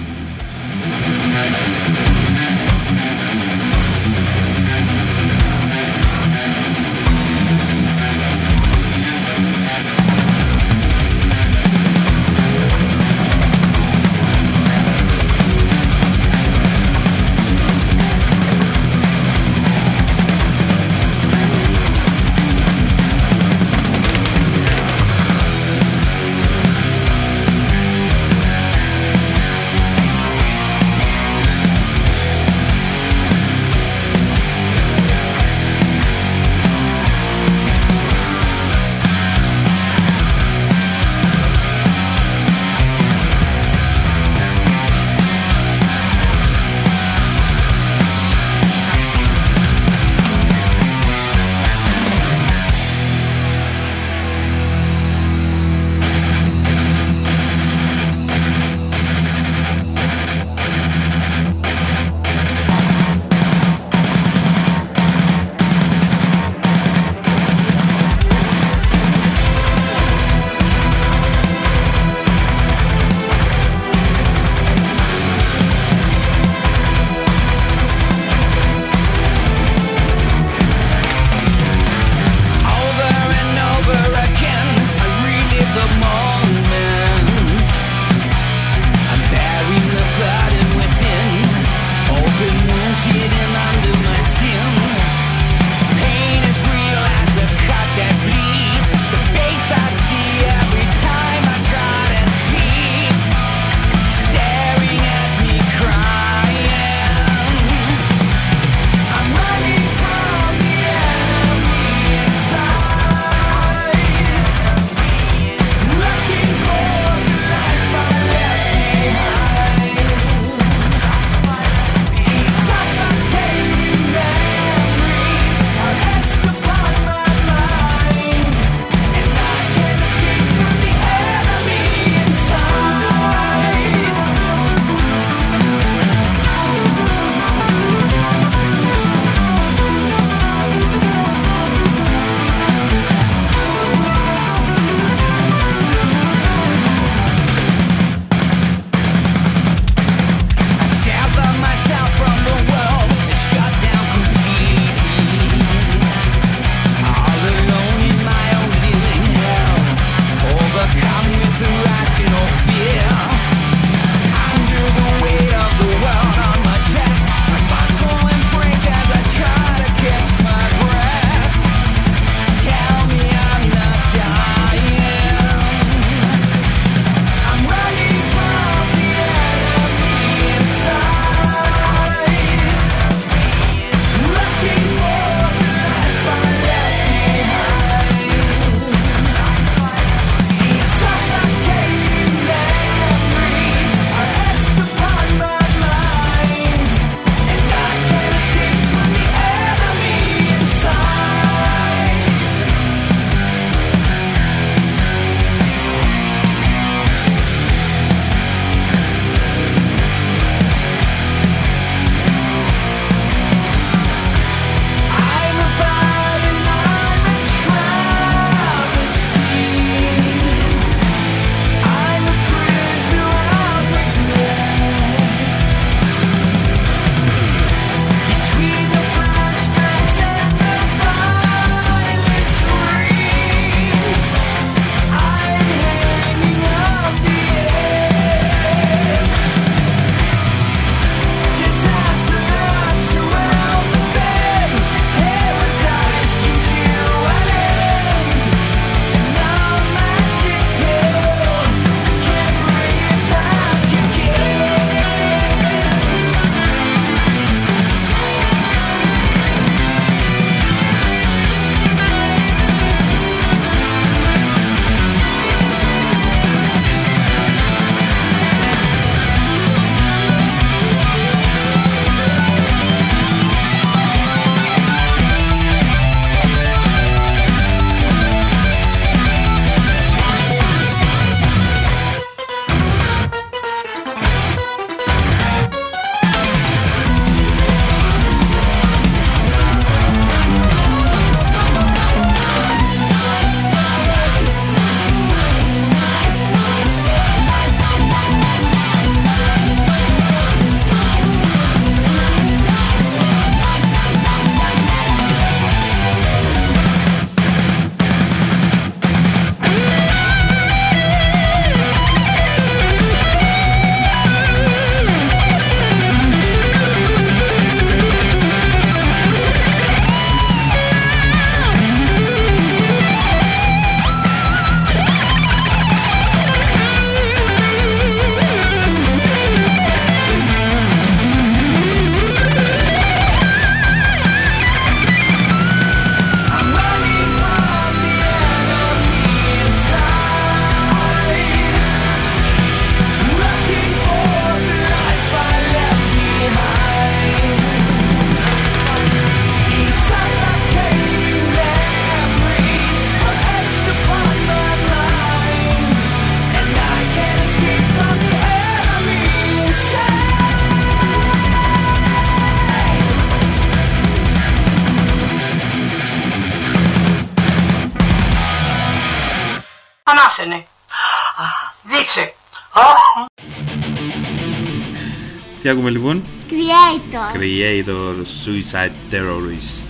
conocida como el Creator. Creator, Suicide Terrorist.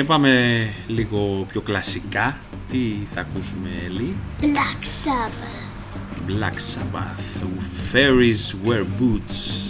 και πάμε λίγο πιο κλασικά. Τι θα ακούσουμε, Ελί? Black Sabbath. Black Sabbath. Fairies wear boots.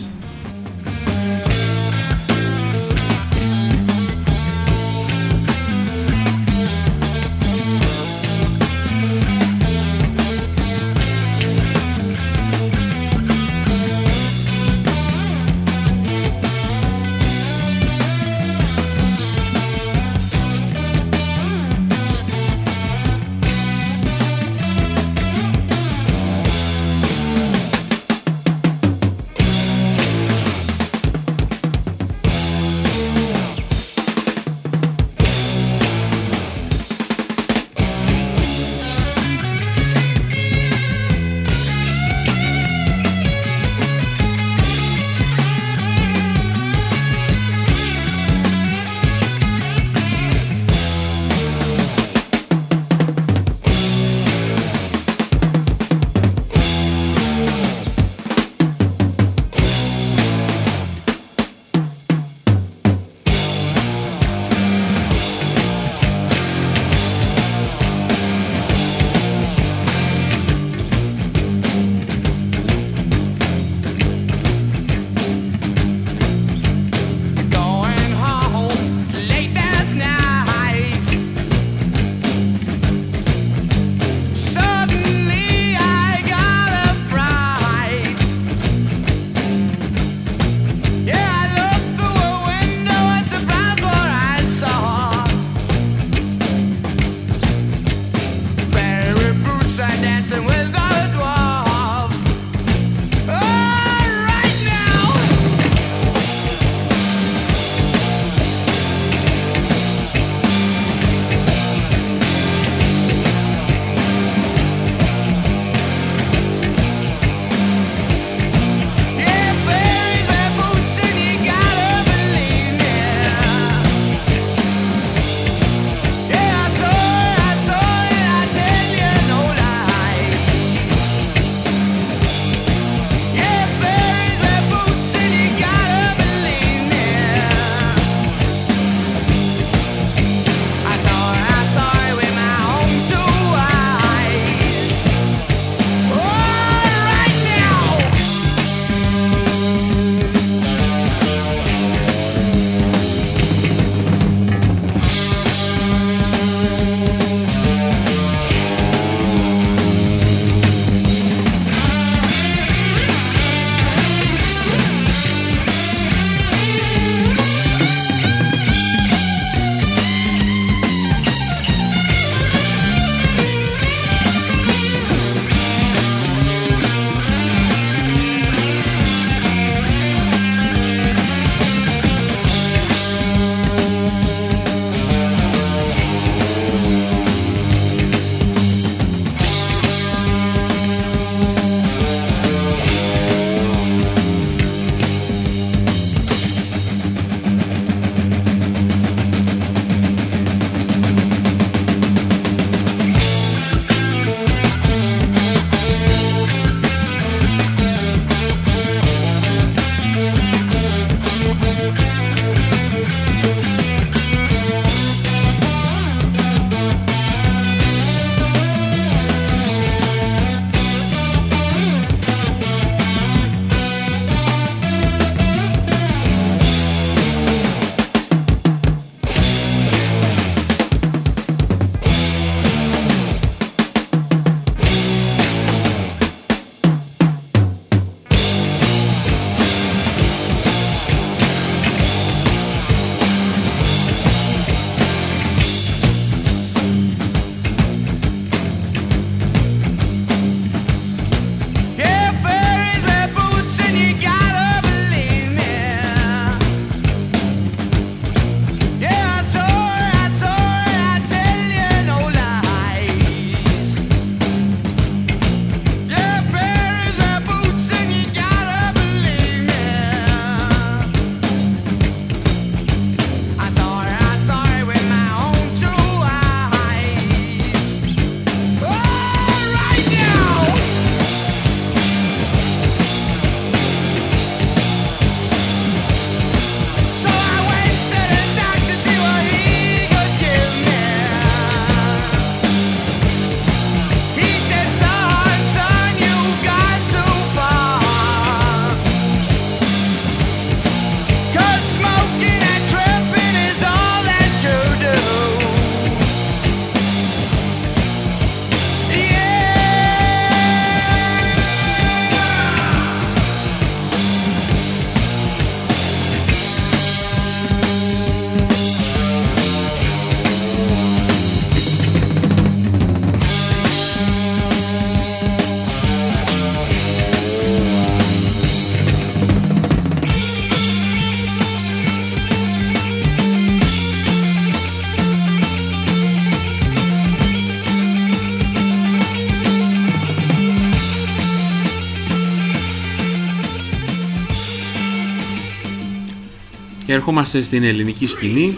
Ερχόμαστε στην ελληνική σκηνή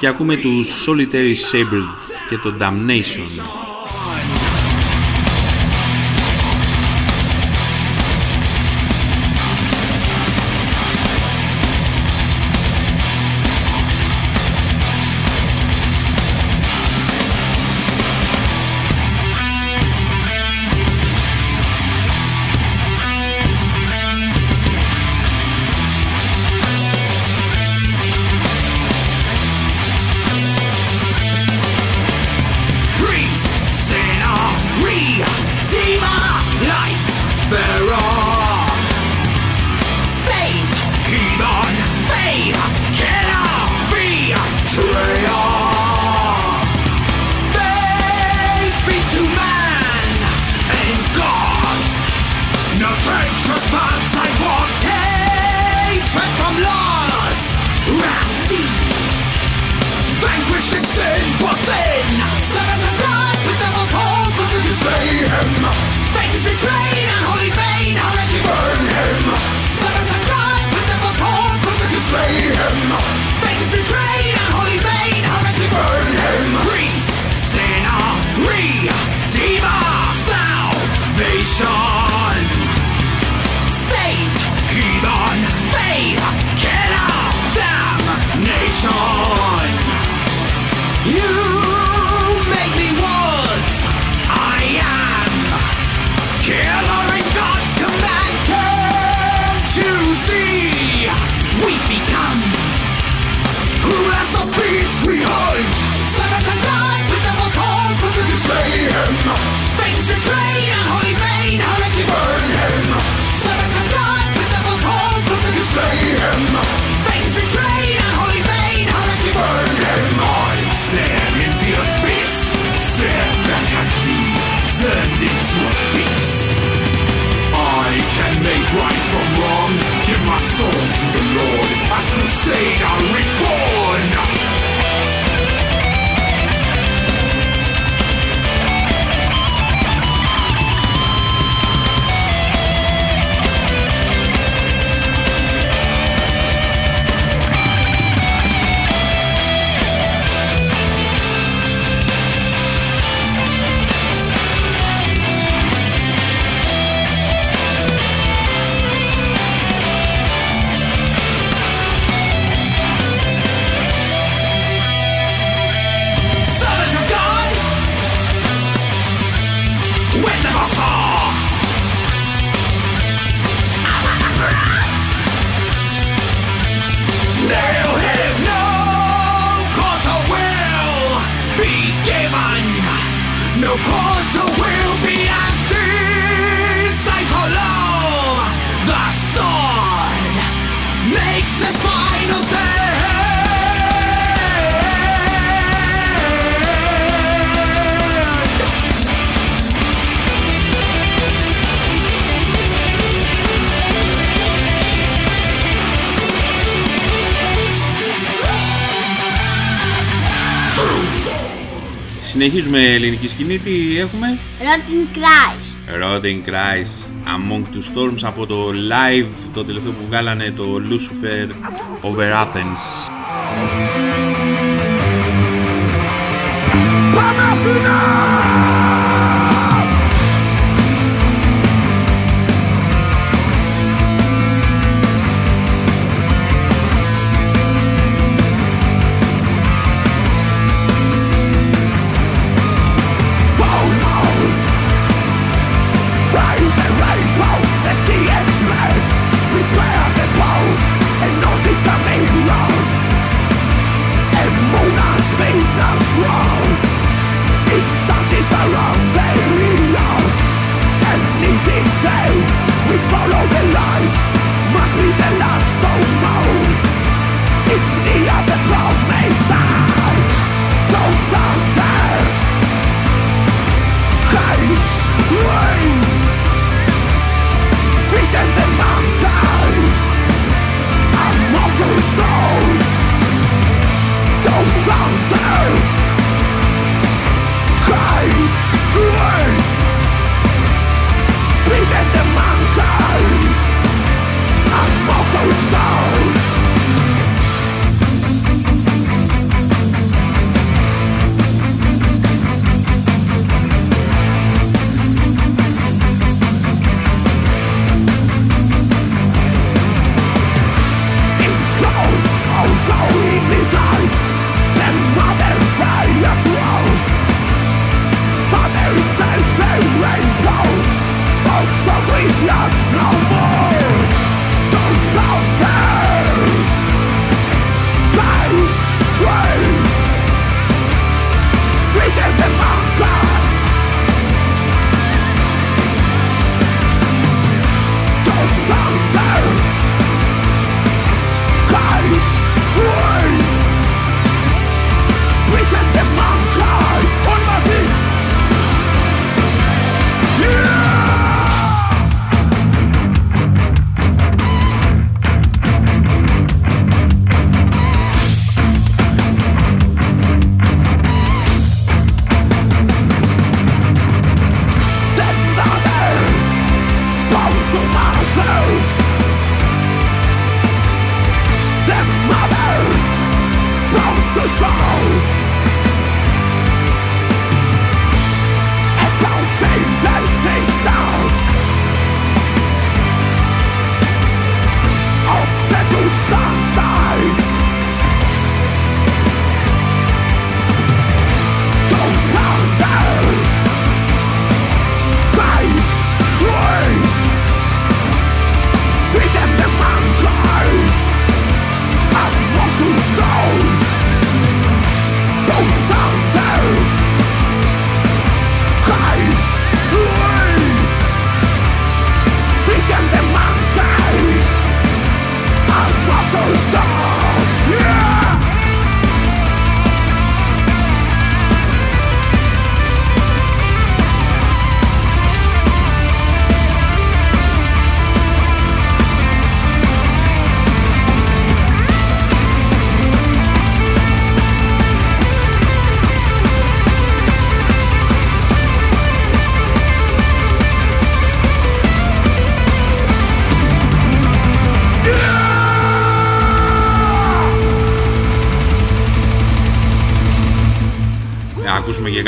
και ακούμε τους Solitary Saber και το Damnation. Συνεχίζουμε ελληνική σκηνή, τι έχουμε. Rotting Christ. Rotting Christ Among the Storms από το live, το τελευταίο που βγάλανε το Lucifer Over Athens.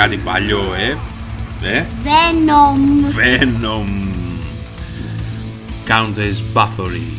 κάτι παλιό, ε. ε. Venom. Venom. Countess Bathory.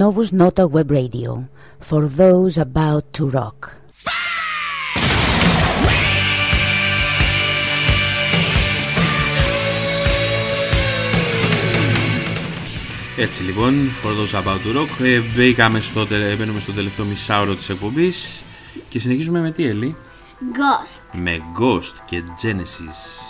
Novus Nota Web Radio for those about to rock. Έτσι λοιπόν, for those about to rock, ε, μπήκαμε στο, μπαίνουμε στο τελευταίο μισάωρο της εκπομπής και συνεχίζουμε με τι, Ελή; Ghost. Με Ghost και Genesis.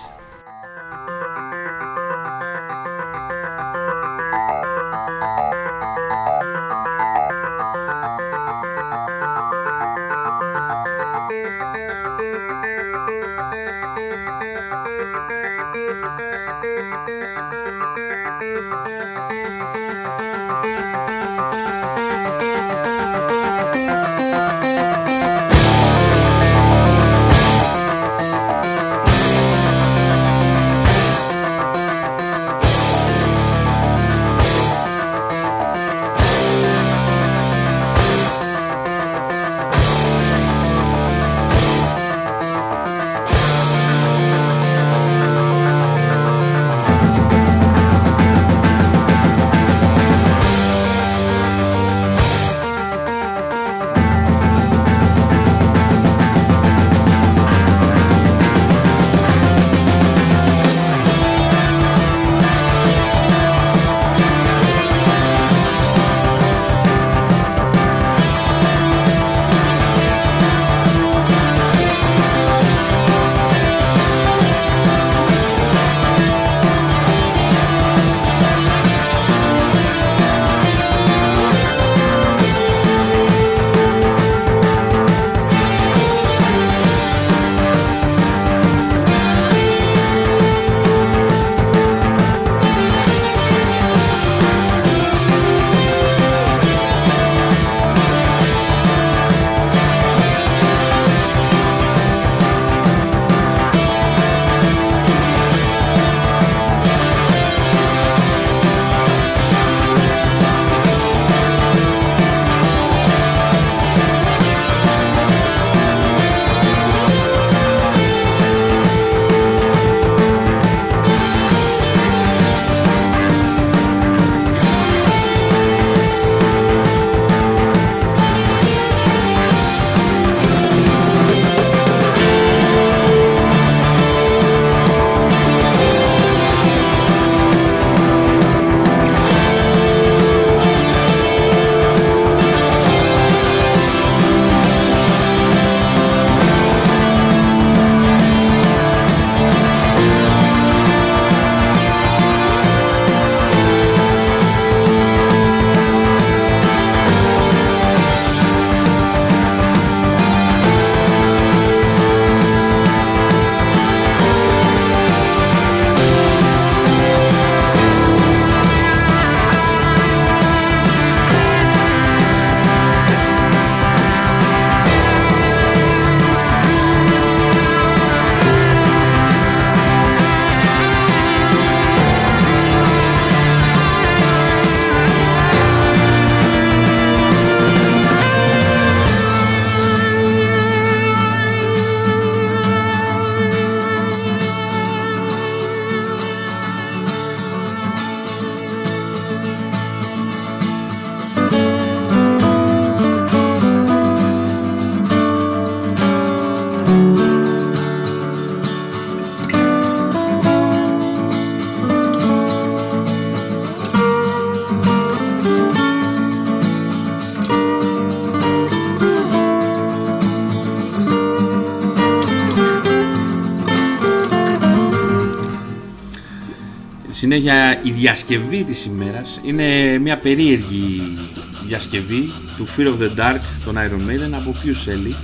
είναι η διασκευή της ημέρας είναι μια περίεργη διασκευή του Fear of the Dark των Iron Maiden από ποιους Έλλη;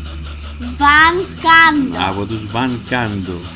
Van Kando. Από τους Van Kando.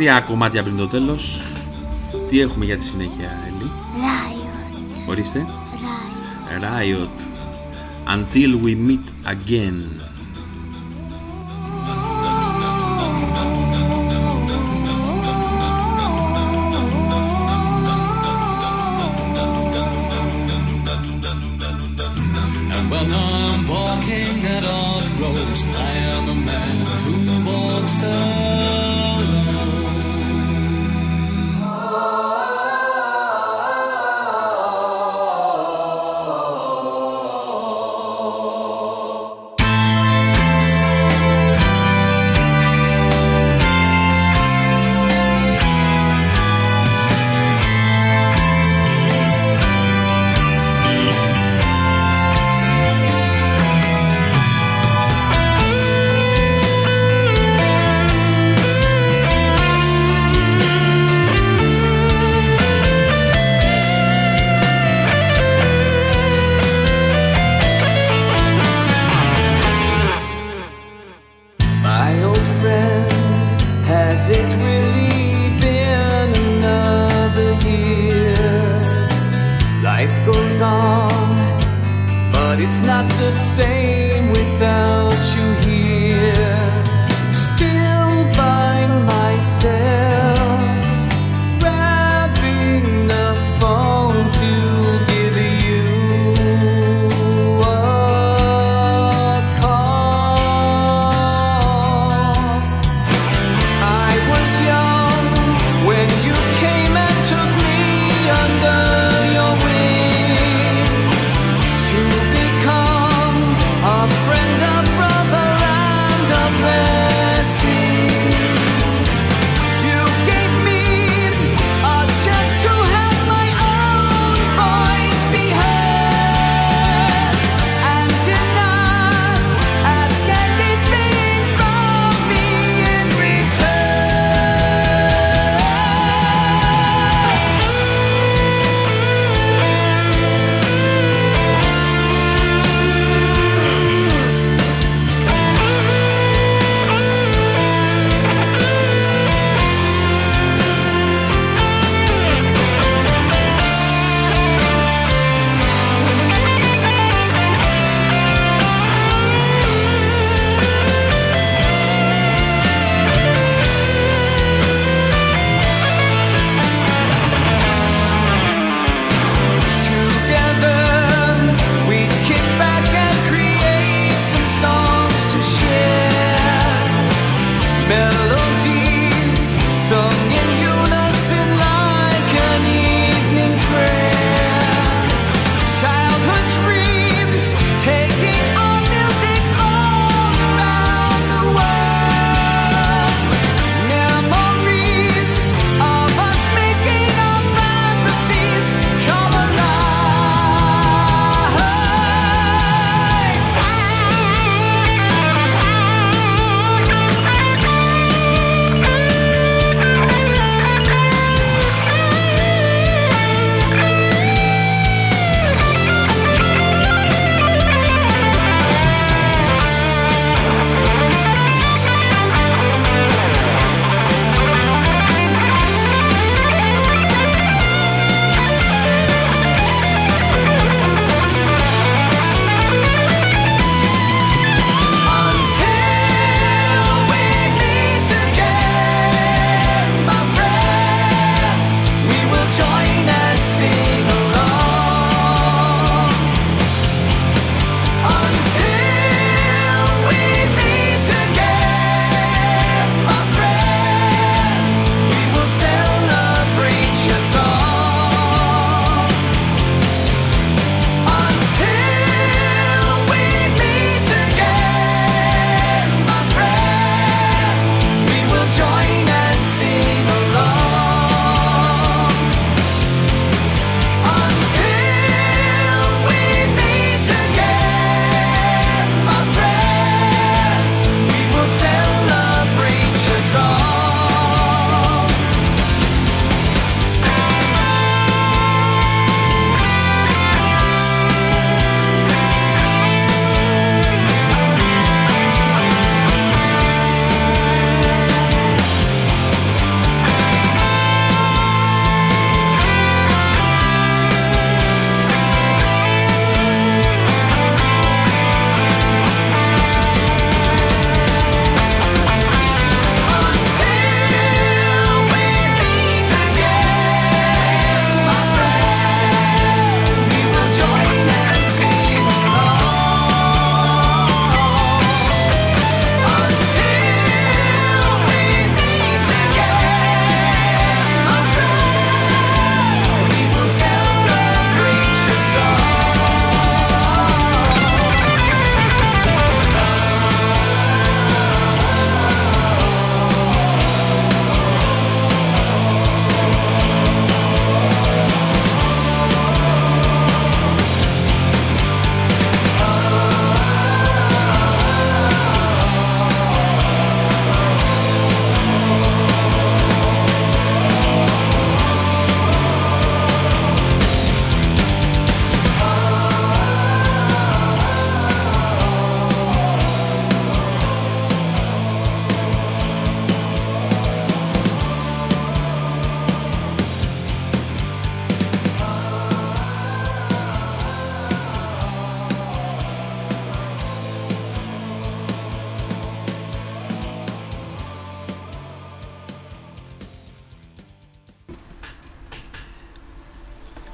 Τρία κομμάτια πριν το τέλος Τι έχουμε για τη συνέχεια, Έλλη; Riot. Ορίστε. Riot. Until we meet again.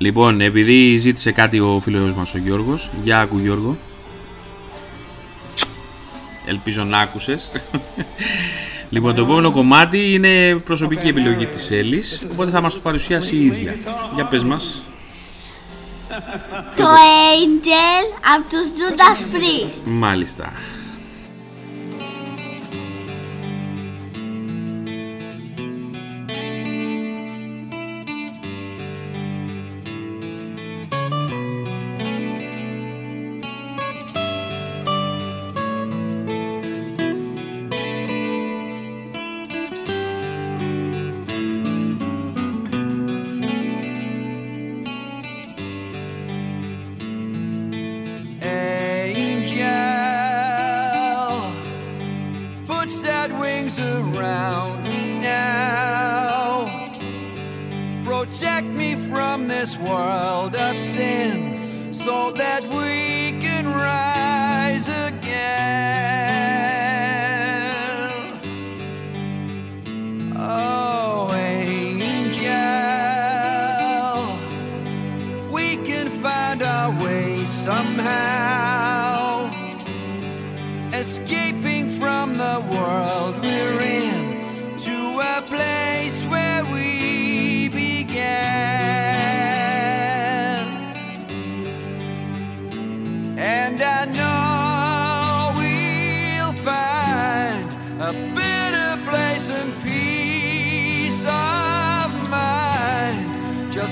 Λοιπόν, επειδή ζήτησε κάτι ο φίλος μας ο Γιώργος, για άκου Γιώργο. Ελπίζω να άκουσες. λοιπόν, το επόμενο κομμάτι είναι προσωπική επιλογή της Έλλης, οπότε θα μας το παρουσιάσει η ίδια. Για πες μας. Το Angel από τους Judas Priest. Μάλιστα.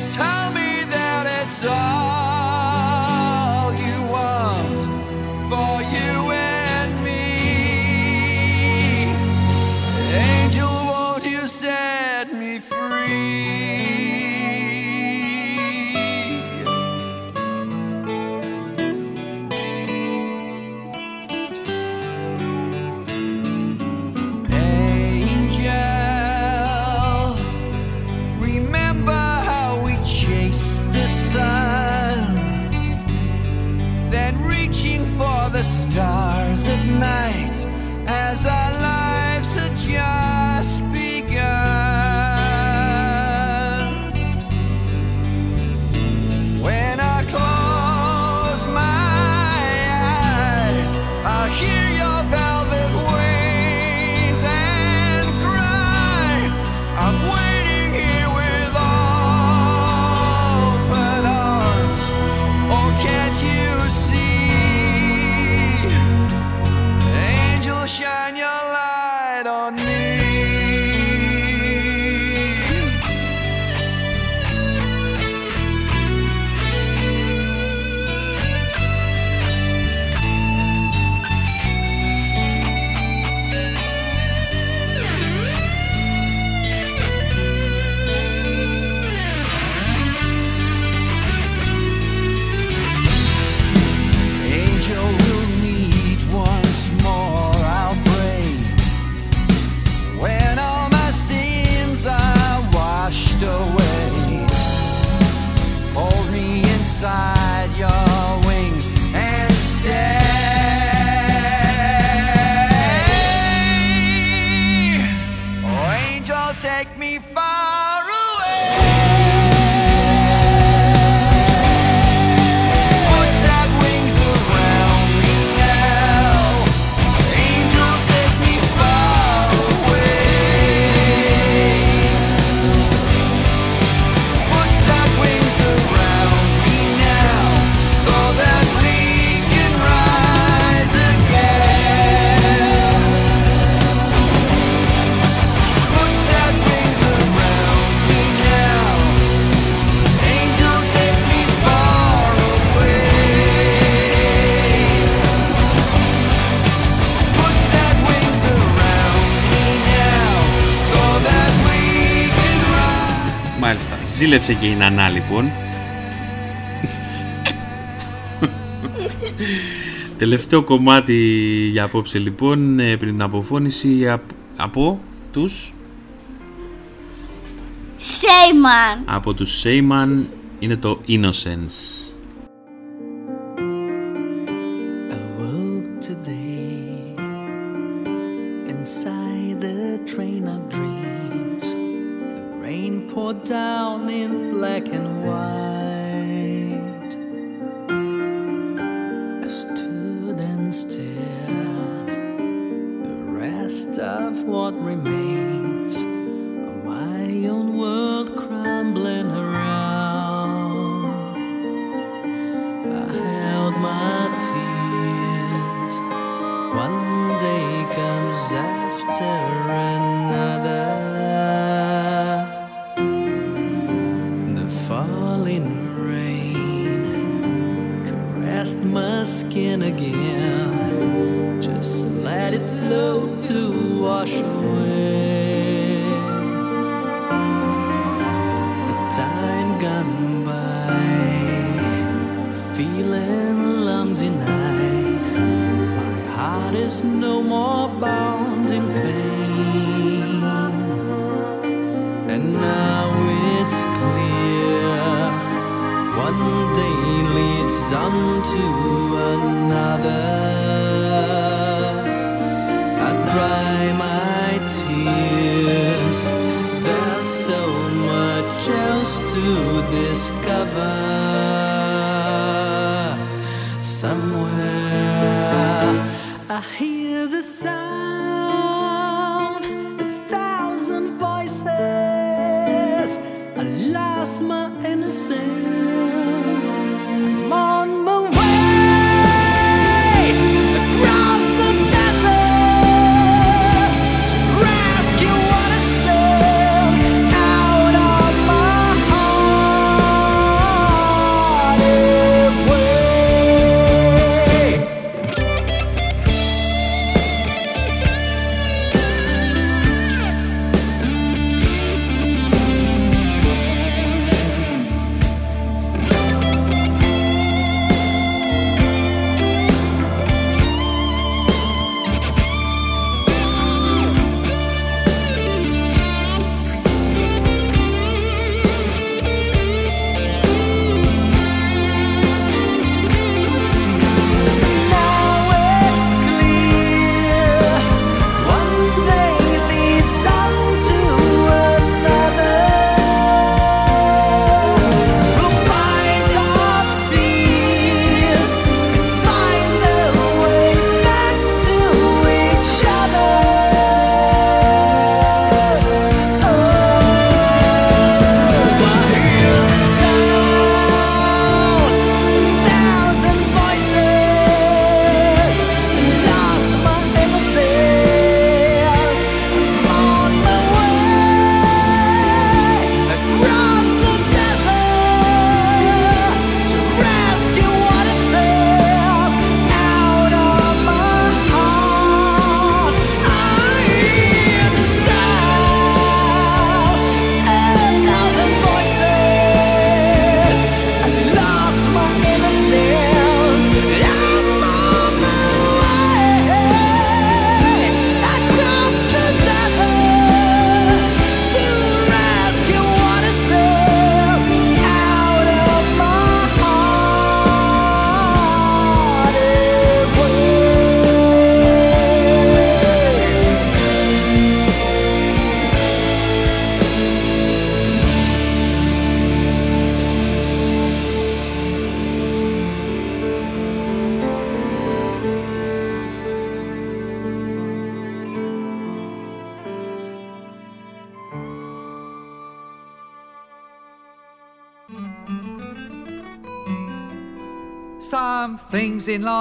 tell me that it's all δούλεψε και η Νανά λοιπόν. Τελευταίο κομμάτι για απόψε λοιπόν ε, πριν την αποφώνηση από τους... Σέιμαν. Από τους Σέιμαν είναι το Innocence.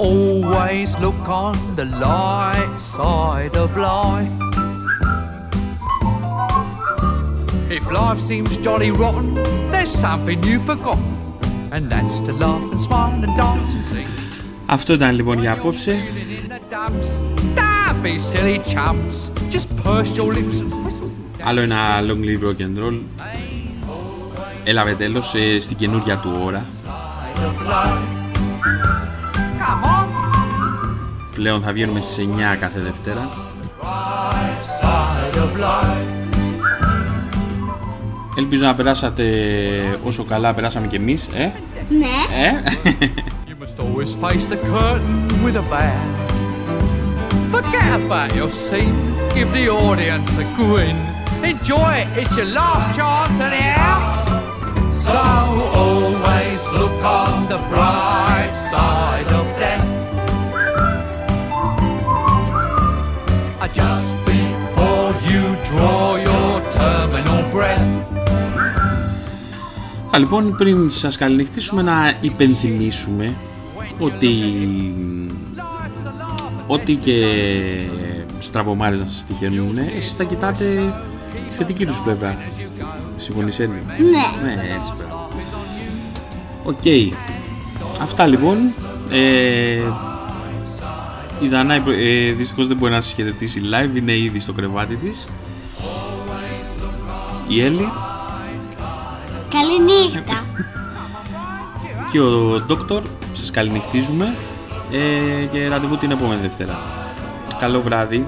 Always look on the light side of life. If life seems jolly rotten, there's something you've forgotten. And that's to laugh and smile and dance and sing. Αυτό ήταν λοιπόν για απόψε. Living in the dumps. Don't be silly chumps. Just purse your lips and whistle. Άλλο ένα long live rock and roll. Έλαβε τέλος ε, στην καινούργια του ώρα. Πλέον θα βγαίνουμε στις 9 κάθε Δευτέρα. Right side of life. Ελπίζω να περάσατε όσο καλά περάσαμε κι εμείς, ε. Ναι. Ε. You must always face the curtain with a bow. Forget about your scene, give the audience a grin. Enjoy it, it's your last chance anyhow. So always look on the bright side of death. Just before you draw your terminal breath. Α, λοιπόν, πριν σας καληνυχτήσουμε να υπενθυμίσουμε ότι ό,τι και στραβωμάρες να σας τυχαίνουν, εσείς θα κοιτάτε τη θετική τους πλευρά. Συμφωνείς, Έλλη; Ναι. Ναι, έτσι πρέπει. Οκ. Αυτά λοιπόν. Ε, η Δανάη ε, δυστυχώς δεν μπορεί να σας χαιρετήσει live, είναι ήδη στο κρεβάτι της. Η Έλλη Καληνύχτα. και ο Δόκτωρ σας καληνυχτίζουμε ε, και ραντεβού την επόμενη Δευτέρα. Καλό βράδυ.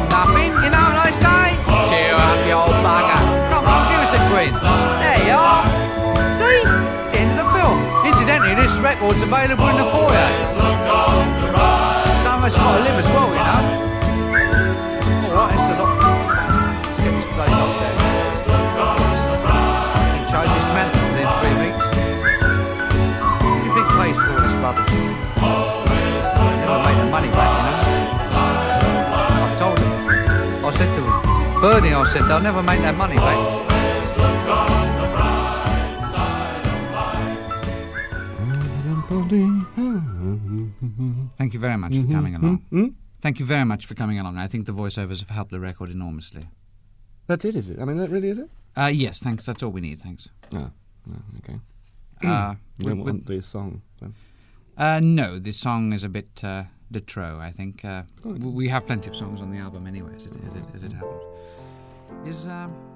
From nothing. You know what I say? Cheer up, you old bugger. Come on, give us a quiz. There you are. See? The end of the film. Incidentally, this record's available in the foyer. Some of us got to live as well, Bernie, I said, they'll never make that money back. Thank you very much for coming along. Thank you very much for coming along. I think the voiceovers have helped the record enormously. That's it, is it? I mean, that really is it? Uh, yes, thanks. That's all we need. Thanks. Oh, oh, okay. Uh, You don't want the song, then? Uh, no, this song is a bit uh, de trop. I think uh, w- we have plenty of songs on the album anyway, as it, as it, as it happens. Is um,